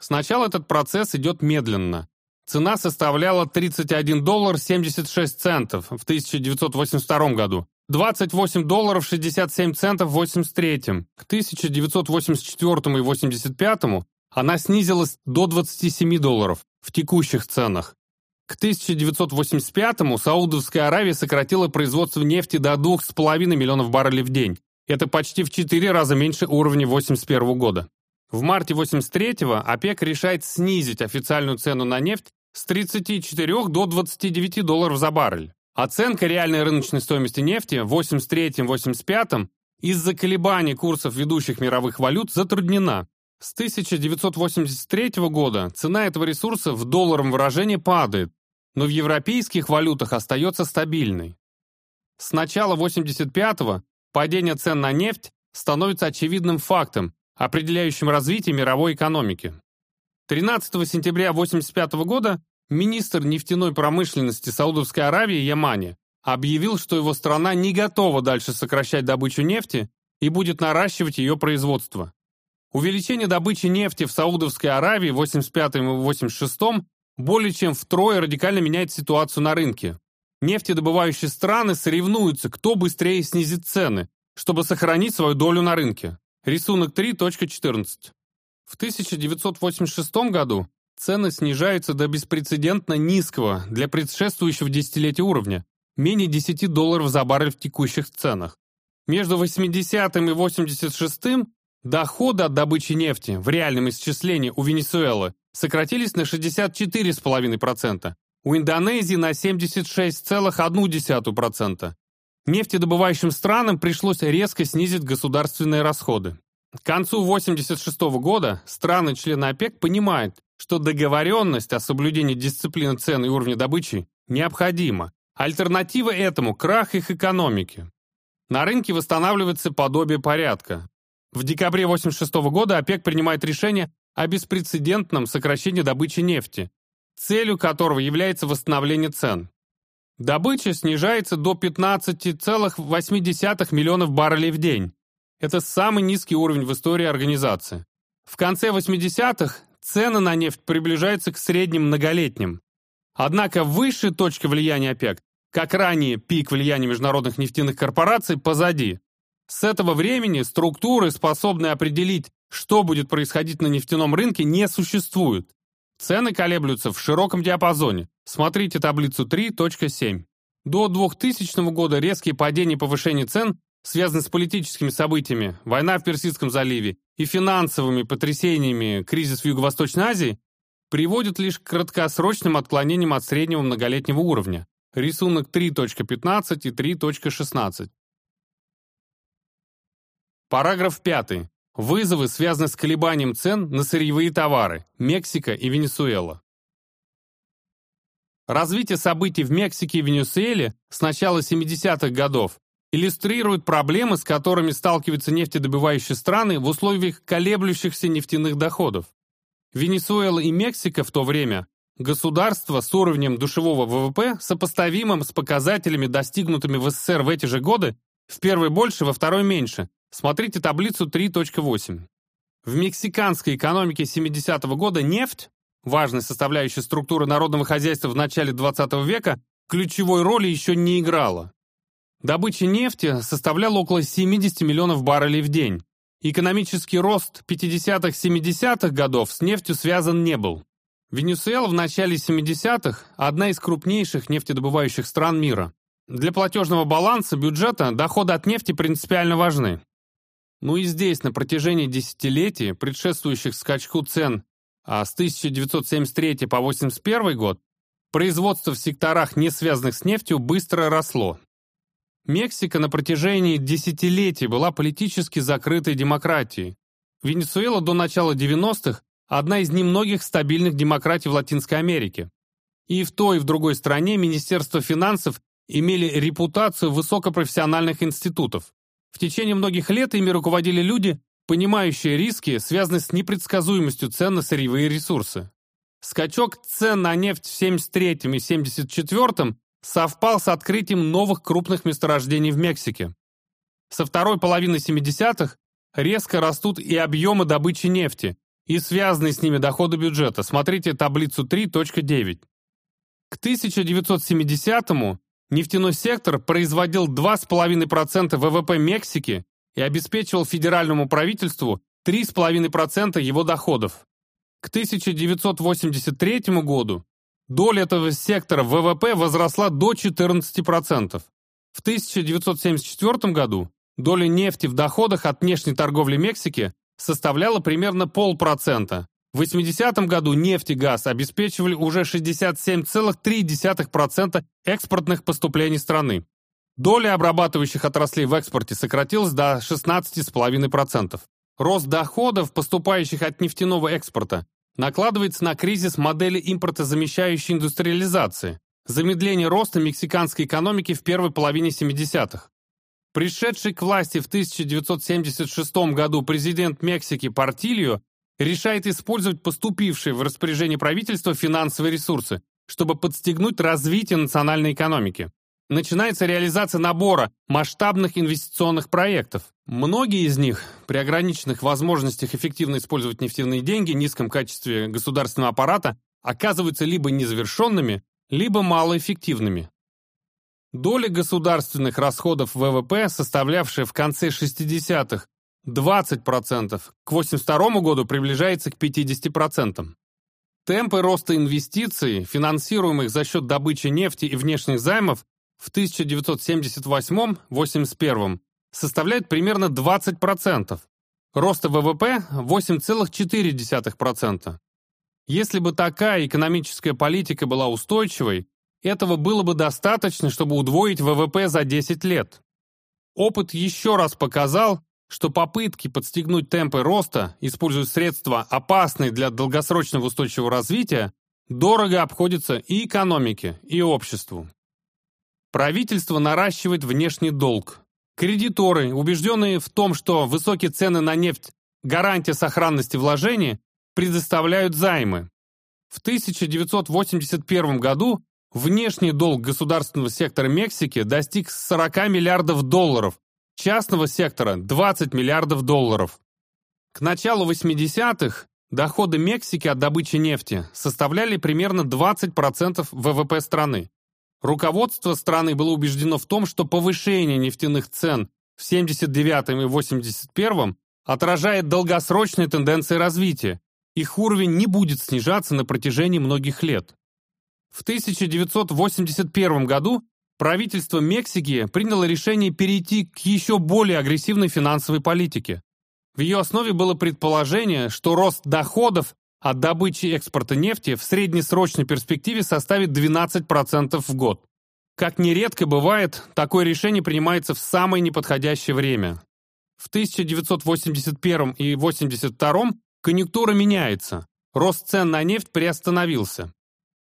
Сначала этот процесс идет медленно. Цена составляла 31 доллар 76 центов в 1982 году, 28 долларов 67 центов в 1983. К 1984 и 1985 она снизилась до 27 долларов в текущих ценах. К 1985-му Саудовская Аравия сократила производство нефти до 2,5 миллионов баррелей в день. Это почти в 4 раза меньше уровня 1981 года. В марте 1983-го ОПЕК решает снизить официальную цену на нефть с 34 до 29 долларов за баррель. Оценка реальной рыночной стоимости нефти в 1983-1985 из-за колебаний курсов ведущих мировых валют затруднена. С 1983 года цена этого ресурса в долларовом выражении падает, но в европейских валютах остается стабильной. С начала 85-го падение цен на нефть становится очевидным фактом, определяющим развитие мировой экономики. 13 сентября 1985 года министр нефтяной промышленности Саудовской Аравии Ямани объявил, что его страна не готова дальше сокращать добычу нефти и будет наращивать ее производство. Увеличение добычи нефти в Саудовской Аравии в 85 и 86 более чем втрое радикально меняет ситуацию на рынке. Нефтедобывающие страны соревнуются, кто быстрее снизит цены, чтобы сохранить свою долю на рынке. Рисунок 3.14. В 1986 году цены снижаются до беспрецедентно низкого для предшествующего десятилетия уровня, менее 10 долларов за баррель в текущих ценах. Между 80 и 86 Доходы от добычи нефти в реальном исчислении у Венесуэлы сократились на 64,5%, у Индонезии на 76,1%. Нефтедобывающим странам пришлось резко снизить государственные расходы. К концу 1986 года страны-члены ОПЕК понимают, что договоренность о соблюдении дисциплины цен и уровня добычи необходима. Альтернатива этому – крах их экономики. На рынке восстанавливается подобие порядка. В декабре 1986 года ОПЕК принимает решение о беспрецедентном сокращении добычи нефти, целью которого является восстановление цен. Добыча снижается до 15,8 миллионов баррелей в день. Это самый низкий уровень в истории организации. В конце 80-х цены на нефть приближаются к средним многолетним. Однако высшая точка влияния ОПЕК, как ранее пик влияния международных нефтяных корпораций, позади. С этого времени структуры, способные определить Что будет происходить на нефтяном рынке, не существует. Цены колеблются в широком диапазоне. Смотрите таблицу 3.7. До 2000 года резкие падения и повышение цен связаны с политическими событиями, война в Персидском заливе и финансовыми потрясениями, кризис в Юго-Восточной Азии, приводят лишь к краткосрочным отклонениям от среднего многолетнего уровня. Рисунок 3.15 и 3.16. Параграф 5. Вызовы связаны с колебанием цен на сырьевые товары Мексика и Венесуэла. Развитие событий в Мексике и Венесуэле с начала 70-х годов иллюстрирует проблемы, с которыми сталкиваются нефтедобывающие страны в условиях колеблющихся нефтяных доходов. Венесуэла и Мексика в то время – государства с уровнем душевого ВВП, сопоставимым с показателями, достигнутыми в СССР в эти же годы, в первой больше, во второй меньше. Смотрите таблицу 3.8. В мексиканской экономике 70-го года нефть, важная составляющая структуры народного хозяйства в начале 20 века, ключевой роли еще не играла. Добыча нефти составляла около 70 миллионов баррелей в день. Экономический рост 50-70-х годов с нефтью связан не был. Венесуэла в начале 70-х – одна из крупнейших нефтедобывающих стран мира. Для платежного баланса бюджета доходы от нефти принципиально важны. Ну и здесь на протяжении десятилетий, предшествующих скачку цен а с 1973 по 1981 год, производство в секторах, не связанных с нефтью, быстро росло. Мексика на протяжении десятилетий была политически закрытой демократией. Венесуэла до начала 90-х – одна из немногих стабильных демократий в Латинской Америке. И в той, и в другой стране Министерство финансов имели репутацию высокопрофессиональных институтов. В течение многих лет ими руководили люди, понимающие риски, связанные с непредсказуемостью цен на сырьевые ресурсы. Скачок цен на нефть в 73 и 74 совпал с открытием новых крупных месторождений в Мексике. Со второй половины 70-х резко растут и объемы добычи нефти, и связанные с ними доходы бюджета. Смотрите таблицу 3.9. К 1970-му нефтяной сектор производил 2,5% ВВП Мексики и обеспечивал федеральному правительству 3,5% его доходов. К 1983 году доля этого сектора ВВП возросла до 14%. В 1974 году доля нефти в доходах от внешней торговли Мексики составляла примерно полпроцента. В 80-м году нефть и газ обеспечивали уже 67,3% экспортных поступлений страны. Доля обрабатывающих отраслей в экспорте сократилась до 16,5%. Рост доходов, поступающих от нефтяного экспорта, накладывается на кризис модели импортозамещающей индустриализации, замедление роста мексиканской экономики в первой половине 70-х. Пришедший к власти в 1976 году президент Мексики Портильо решает использовать поступившие в распоряжение правительства финансовые ресурсы, чтобы подстегнуть развитие национальной экономики начинается реализация набора масштабных инвестиционных проектов. Многие из них, при ограниченных возможностях эффективно использовать нефтяные деньги, низком качестве государственного аппарата, оказываются либо незавершенными, либо малоэффективными. Доля государственных расходов ВВП, составлявшая в конце 60-х 20%, к 82 году приближается к 50%. Темпы роста инвестиций, финансируемых за счет добычи нефти и внешних займов, в 1978-81 составляет примерно 20%. Роста ВВП 8,4%. Если бы такая экономическая политика была устойчивой, этого было бы достаточно, чтобы удвоить ВВП за 10 лет. Опыт еще раз показал, что попытки подстегнуть темпы роста, используя средства, опасные для долгосрочного устойчивого развития, дорого обходятся и экономике, и обществу. Правительство наращивает внешний долг. Кредиторы, убежденные в том, что высокие цены на нефть – гарантия сохранности вложений, предоставляют займы. В 1981 году внешний долг государственного сектора Мексики достиг 40 миллиардов долларов, частного сектора – 20 миллиардов долларов. К началу 80-х доходы Мексики от добычи нефти составляли примерно 20% ВВП страны. Руководство страны было убеждено в том, что повышение нефтяных цен в 79 и 81 отражает долгосрочные тенденции развития. Их уровень не будет снижаться на протяжении многих лет. В 1981 году правительство Мексики приняло решение перейти к еще более агрессивной финансовой политике. В ее основе было предположение, что рост доходов от добычи и экспорта нефти в среднесрочной перспективе составит 12% в год. Как нередко бывает, такое решение принимается в самое неподходящее время. В 1981 и 1982 конъюнктура меняется. Рост цен на нефть приостановился.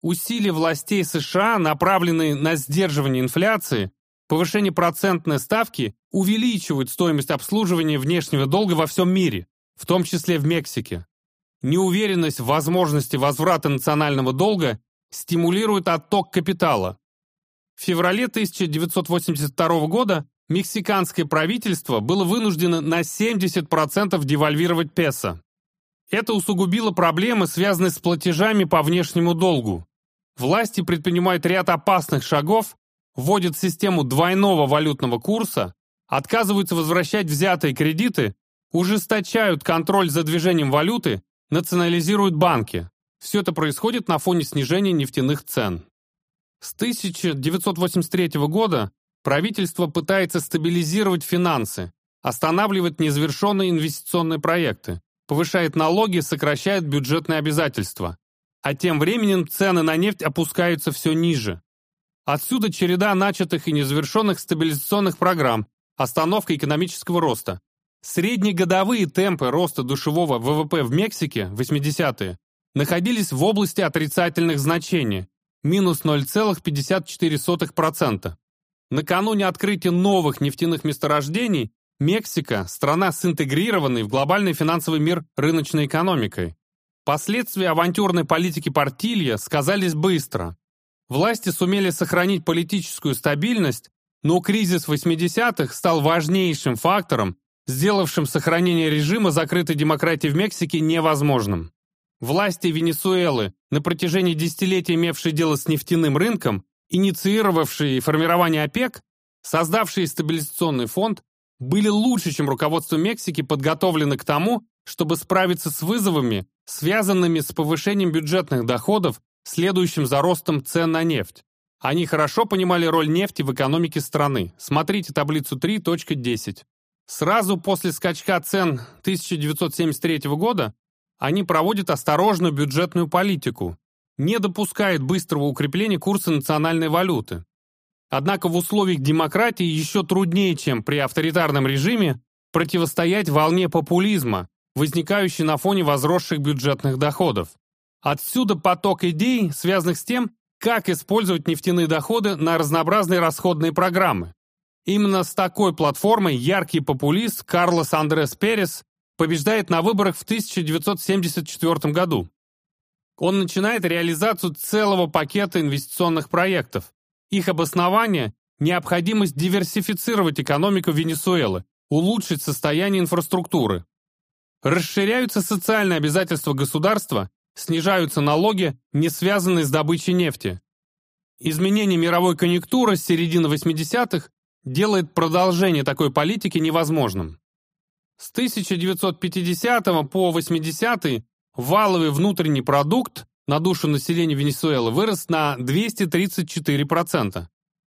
Усилия властей США, направленные на сдерживание инфляции, повышение процентной ставки, увеличивают стоимость обслуживания внешнего долга во всем мире, в том числе в Мексике. Неуверенность в возможности возврата национального долга стимулирует отток капитала. В феврале 1982 года мексиканское правительство было вынуждено на 70% девальвировать песо. Это усугубило проблемы, связанные с платежами по внешнему долгу. Власти предпринимают ряд опасных шагов, вводят систему двойного валютного курса, отказываются возвращать взятые кредиты, ужесточают контроль за движением валюты, национализируют банки. Все это происходит на фоне снижения нефтяных цен. С 1983 года правительство пытается стабилизировать финансы, останавливает незавершенные инвестиционные проекты, повышает налоги, сокращает бюджетные обязательства. А тем временем цены на нефть опускаются все ниже. Отсюда череда начатых и незавершенных стабилизационных программ, остановка экономического роста. Среднегодовые темпы роста душевого ВВП в Мексике 80-е находились в области отрицательных значений – минус 0,54%. Накануне открытия новых нефтяных месторождений Мексика – страна с интегрированной в глобальный финансовый мир рыночной экономикой. Последствия авантюрной политики Портилья сказались быстро. Власти сумели сохранить политическую стабильность, но кризис 80-х стал важнейшим фактором, сделавшим сохранение режима закрытой демократии в Мексике невозможным. Власти Венесуэлы, на протяжении десятилетий имевшие дело с нефтяным рынком, инициировавшие формирование ОПЕК, создавшие стабилизационный фонд, были лучше, чем руководство Мексики подготовлены к тому, чтобы справиться с вызовами, связанными с повышением бюджетных доходов, следующим за ростом цен на нефть. Они хорошо понимали роль нефти в экономике страны. Смотрите таблицу 3.10. Сразу после скачка цен 1973 года они проводят осторожную бюджетную политику, не допускают быстрого укрепления курса национальной валюты. Однако в условиях демократии еще труднее, чем при авторитарном режиме, противостоять волне популизма, возникающей на фоне возросших бюджетных доходов. Отсюда поток идей, связанных с тем, как использовать нефтяные доходы на разнообразные расходные программы. Именно с такой платформой яркий популист Карлос Андрес Перес побеждает на выборах в 1974 году. Он начинает реализацию целого пакета инвестиционных проектов. Их обоснование – необходимость диверсифицировать экономику Венесуэлы, улучшить состояние инфраструктуры. Расширяются социальные обязательства государства, снижаются налоги, не связанные с добычей нефти. Изменение мировой конъюнктуры с середины 80-х делает продолжение такой политики невозможным. С 1950 по 80 валовый внутренний продукт на душу населения Венесуэлы вырос на 234%.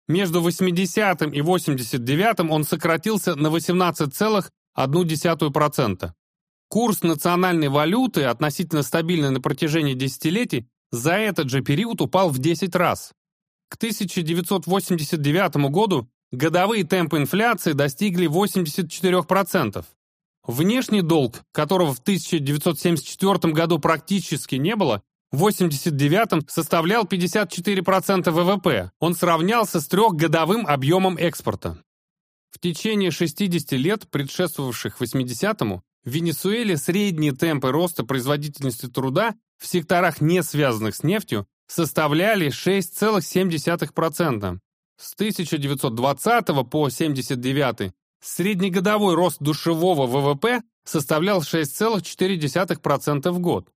Между 80 и 89 он сократился на 18,1%. Курс национальной валюты, относительно стабильный на протяжении десятилетий, за этот же период упал в 10 раз. К 1989 году годовые темпы инфляции достигли 84%. Внешний долг, которого в 1974 году практически не было, в 1989 составлял 54% ВВП. Он сравнялся с трехгодовым объемом экспорта. В течение 60 лет, предшествовавших 80-му, в Венесуэле средние темпы роста производительности труда в секторах, не связанных с нефтью, составляли 6,7%. С 1920 по 1979 среднегодовой рост душевого ВВП составлял 6,4% в год.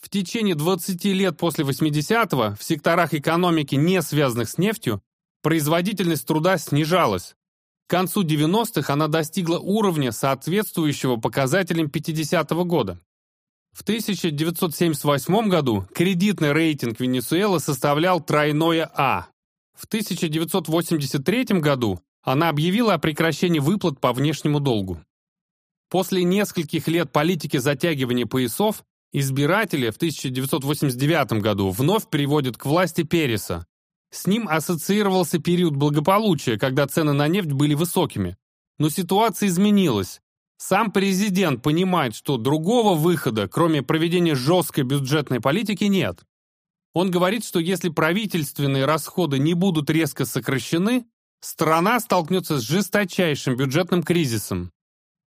В течение 20 лет после 80-го в секторах экономики, не связанных с нефтью, производительность труда снижалась. К концу 90-х она достигла уровня, соответствующего показателям 50-го года. В 1978 году кредитный рейтинг Венесуэлы составлял тройное А. В 1983 году она объявила о прекращении выплат по внешнему долгу. После нескольких лет политики затягивания поясов избиратели в 1989 году вновь приводят к власти Переса. С ним ассоциировался период благополучия, когда цены на нефть были высокими. Но ситуация изменилась. Сам президент понимает, что другого выхода, кроме проведения жесткой бюджетной политики, нет. Он говорит, что если правительственные расходы не будут резко сокращены, страна столкнется с жесточайшим бюджетным кризисом.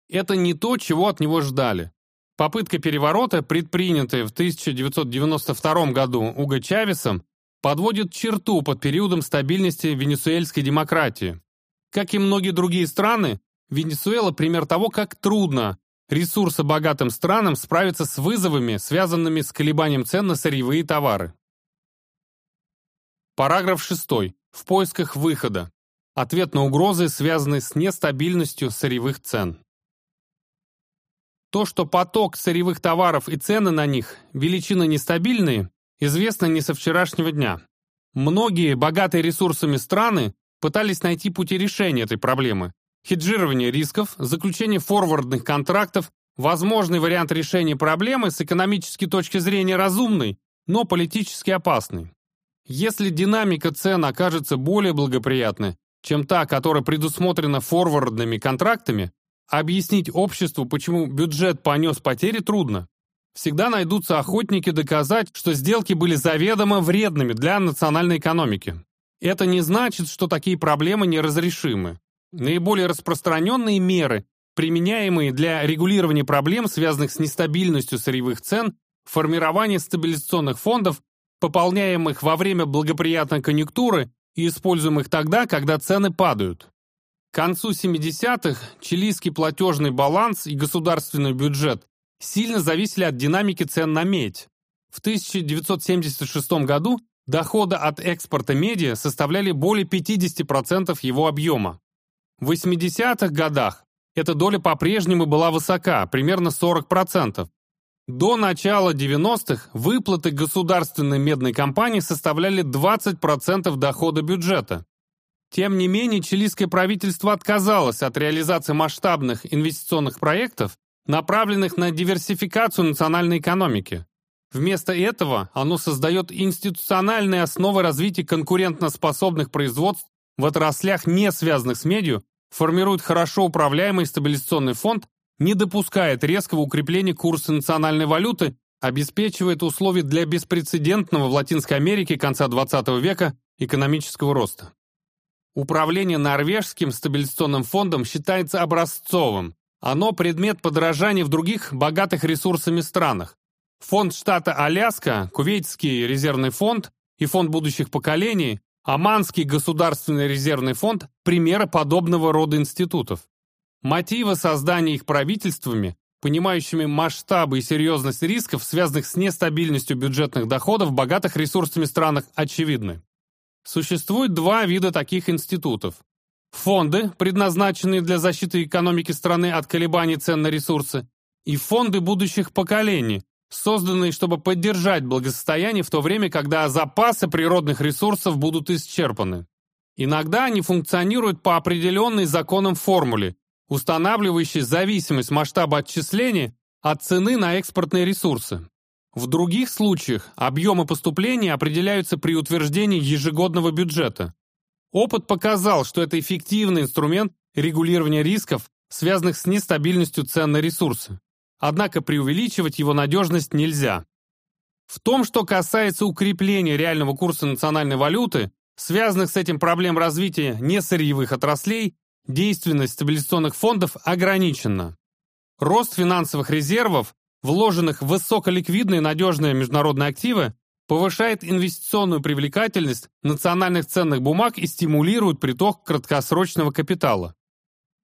Это не то, чего от него ждали. Попытка переворота, предпринятая в 1992 году Уго Чавесом, подводит черту под периодом стабильности венесуэльской демократии. Как и многие другие страны, Венесуэла – пример того, как трудно ресурсобогатым странам справиться с вызовами, связанными с колебанием цен на сырьевые товары. Параграф 6. В поисках выхода. Ответ на угрозы, связанные с нестабильностью сырьевых цен. То, что поток сырьевых товаров и цены на них – величины нестабильные, известно не со вчерашнего дня. Многие богатые ресурсами страны пытались найти пути решения этой проблемы. Хеджирование рисков, заключение форвардных контрактов – возможный вариант решения проблемы с экономической точки зрения разумный, но политически опасный. Если динамика цен окажется более благоприятной, чем та, которая предусмотрена форвардными контрактами, объяснить обществу, почему бюджет понес потери, трудно. Всегда найдутся охотники доказать, что сделки были заведомо вредными для национальной экономики. Это не значит, что такие проблемы неразрешимы. Наиболее распространенные меры, применяемые для регулирования проблем, связанных с нестабильностью сырьевых цен, формирование стабилизационных фондов, пополняемых во время благоприятной конъюнктуры и используемых тогда, когда цены падают. К концу 70-х чилийский платежный баланс и государственный бюджет сильно зависели от динамики цен на медь. В 1976 году доходы от экспорта меди составляли более 50% его объема. В 80-х годах эта доля по-прежнему была высока, примерно 40%. До начала 90-х выплаты государственной медной компании составляли 20% дохода бюджета. Тем не менее, чилийское правительство отказалось от реализации масштабных инвестиционных проектов, направленных на диверсификацию национальной экономики. Вместо этого оно создает институциональные основы развития конкурентоспособных производств в отраслях, не связанных с медью, формирует хорошо управляемый стабилизационный фонд не допускает резкого укрепления курса национальной валюты, обеспечивает условия для беспрецедентного в Латинской Америке конца XX века экономического роста. Управление норвежским стабилизационным фондом считается образцовым. Оно предмет подражания в других богатых ресурсами странах. Фонд штата Аляска, Кувейтский резервный фонд и Фонд будущих поколений, Оманский государственный резервный фонд – примеры подобного рода институтов. Мотивы создания их правительствами, понимающими масштабы и серьезность рисков, связанных с нестабильностью бюджетных доходов в богатых ресурсами странах, очевидны. Существует два вида таких институтов. Фонды, предназначенные для защиты экономики страны от колебаний цен на ресурсы, и фонды будущих поколений, созданные, чтобы поддержать благосостояние в то время, когда запасы природных ресурсов будут исчерпаны. Иногда они функционируют по определенной законам формуле, устанавливающий зависимость масштаба отчисления от цены на экспортные ресурсы. В других случаях объемы поступления определяются при утверждении ежегодного бюджета. Опыт показал, что это эффективный инструмент регулирования рисков, связанных с нестабильностью цен на ресурсы. Однако преувеличивать его надежность нельзя. В том, что касается укрепления реального курса национальной валюты, связанных с этим проблем развития несырьевых отраслей, действенность стабилизационных фондов ограничена. Рост финансовых резервов, вложенных в высоколиквидные надежные международные активы, повышает инвестиционную привлекательность национальных ценных бумаг и стимулирует приток краткосрочного капитала.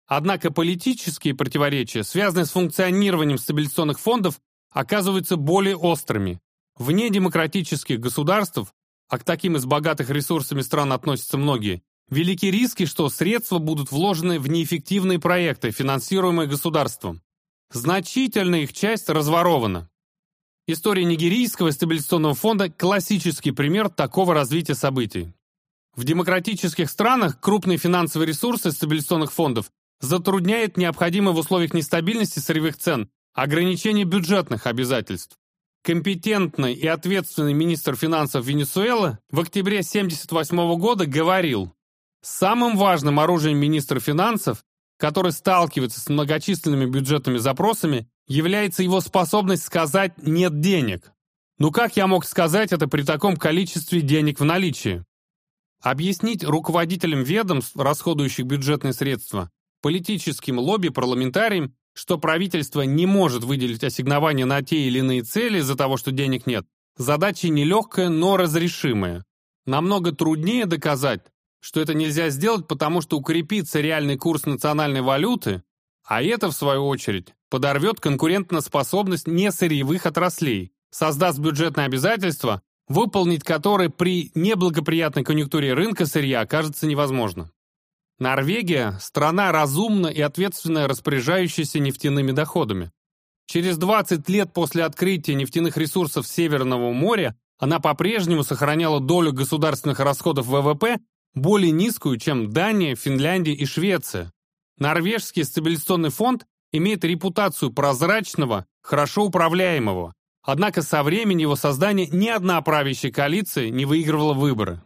Однако политические противоречия, связанные с функционированием стабилизационных фондов, оказываются более острыми. Вне демократических государств, а к таким из богатых ресурсами стран относятся многие, велики риски, что средства будут вложены в неэффективные проекты, финансируемые государством. Значительная их часть разворована. История Нигерийского стабилизационного фонда – классический пример такого развития событий. В демократических странах крупные финансовые ресурсы стабилизационных фондов затрудняет необходимое в условиях нестабильности сырьевых цен ограничение бюджетных обязательств. Компетентный и ответственный министр финансов Венесуэлы в октябре 1978 года говорил, самым важным оружием министра финансов, который сталкивается с многочисленными бюджетными запросами, является его способность сказать «нет денег». Ну как я мог сказать это при таком количестве денег в наличии? Объяснить руководителям ведомств, расходующих бюджетные средства, политическим лобби, парламентариям, что правительство не может выделить ассигнования на те или иные цели из-за того, что денег нет, задача нелегкая, но разрешимая. Намного труднее доказать, что это нельзя сделать, потому что укрепится реальный курс национальной валюты, а это, в свою очередь, подорвет конкурентоспособность несырьевых отраслей, создаст бюджетные обязательства, выполнить которые при неблагоприятной конъюнктуре рынка сырья окажется невозможно. Норвегия – страна разумно и ответственно распоряжающаяся нефтяными доходами. Через 20 лет после открытия нефтяных ресурсов Северного моря она по-прежнему сохраняла долю государственных расходов ВВП более низкую, чем Дания, Финляндия и Швеция. Норвежский стабилизационный фонд имеет репутацию прозрачного, хорошо управляемого, однако со времени его создания ни одна правящая коалиция не выигрывала выборы.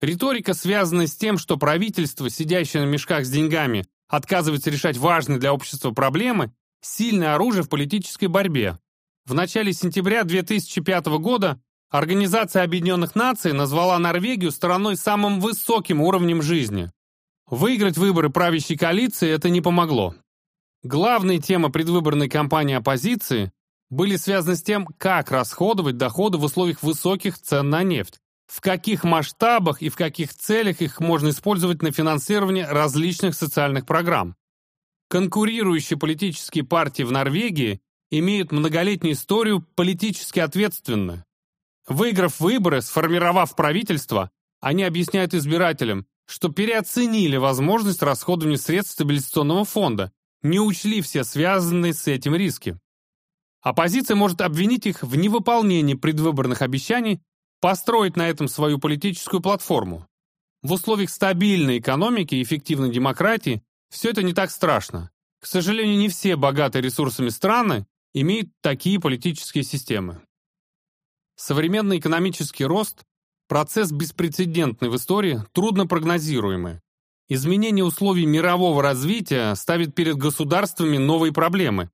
Риторика связана с тем, что правительство, сидящее на мешках с деньгами, отказывается решать важные для общества проблемы, сильное оружие в политической борьбе. В начале сентября 2005 года Организация Объединенных Наций назвала Норвегию страной с самым высоким уровнем жизни. Выиграть выборы правящей коалиции это не помогло. Главные темы предвыборной кампании оппозиции были связаны с тем, как расходовать доходы в условиях высоких цен на нефть, в каких масштабах и в каких целях их можно использовать на финансирование различных социальных программ. Конкурирующие политические партии в Норвегии имеют многолетнюю историю политически ответственную. Выиграв выборы, сформировав правительство, они объясняют избирателям, что переоценили возможность расходования средств стабилизационного фонда, не учли все связанные с этим риски. Оппозиция может обвинить их в невыполнении предвыборных обещаний, построить на этом свою политическую платформу. В условиях стабильной экономики и эффективной демократии все это не так страшно. К сожалению, не все богатые ресурсами страны имеют такие политические системы. Современный экономический рост – процесс беспрецедентный в истории, трудно прогнозируемый. Изменение условий мирового развития ставит перед государствами новые проблемы,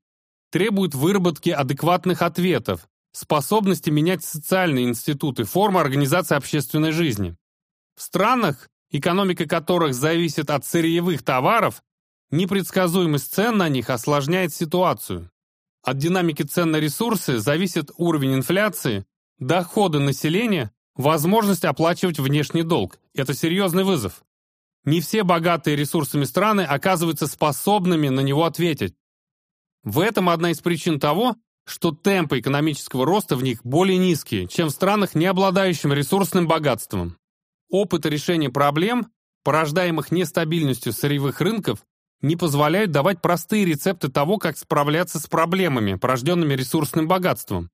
требует выработки адекватных ответов, способности менять социальные институты, формы организации общественной жизни. В странах, экономика которых зависит от сырьевых товаров, непредсказуемость цен на них осложняет ситуацию. От динамики цен на ресурсы зависит уровень инфляции, Доходы населения, возможность оплачивать внешний долг – это серьезный вызов. Не все богатые ресурсами страны оказываются способными на него ответить. В этом одна из причин того, что темпы экономического роста в них более низкие, чем в странах, не обладающих ресурсным богатством. Опыт решения проблем, порождаемых нестабильностью сырьевых рынков, не позволяют давать простые рецепты того, как справляться с проблемами, порожденными ресурсным богатством.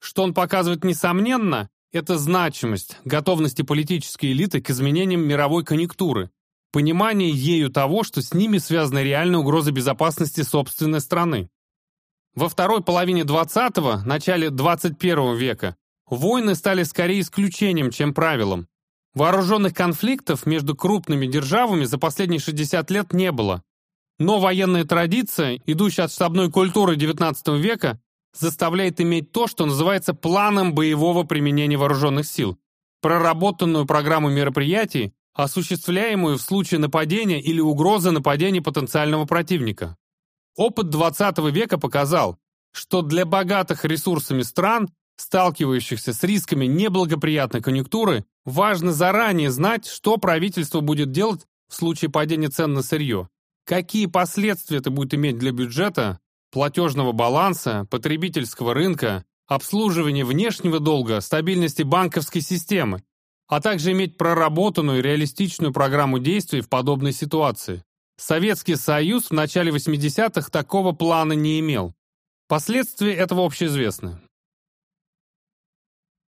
Что он показывает несомненно, это значимость готовности политической элиты к изменениям мировой конъюнктуры, понимание ею того, что с ними связана реальная угроза безопасности собственной страны. Во второй половине 20-го, начале 21 века войны стали скорее исключением, чем правилом. Вооруженных конфликтов между крупными державами за последние 60 лет не было. Но военная традиция, идущая от штабной культуры XIX века, заставляет иметь то, что называется планом боевого применения вооруженных сил, проработанную программу мероприятий, осуществляемую в случае нападения или угрозы нападения потенциального противника. Опыт 20 века показал, что для богатых ресурсами стран, сталкивающихся с рисками неблагоприятной конъюнктуры, важно заранее знать, что правительство будет делать в случае падения цен на сырье, какие последствия это будет иметь для бюджета, платежного баланса, потребительского рынка, обслуживания внешнего долга, стабильности банковской системы. а также иметь проработанную реалистичную программу действий в подобной ситуации. Советский Союз в начале 80-х такого плана не имел. Последствия этого общеизвестны.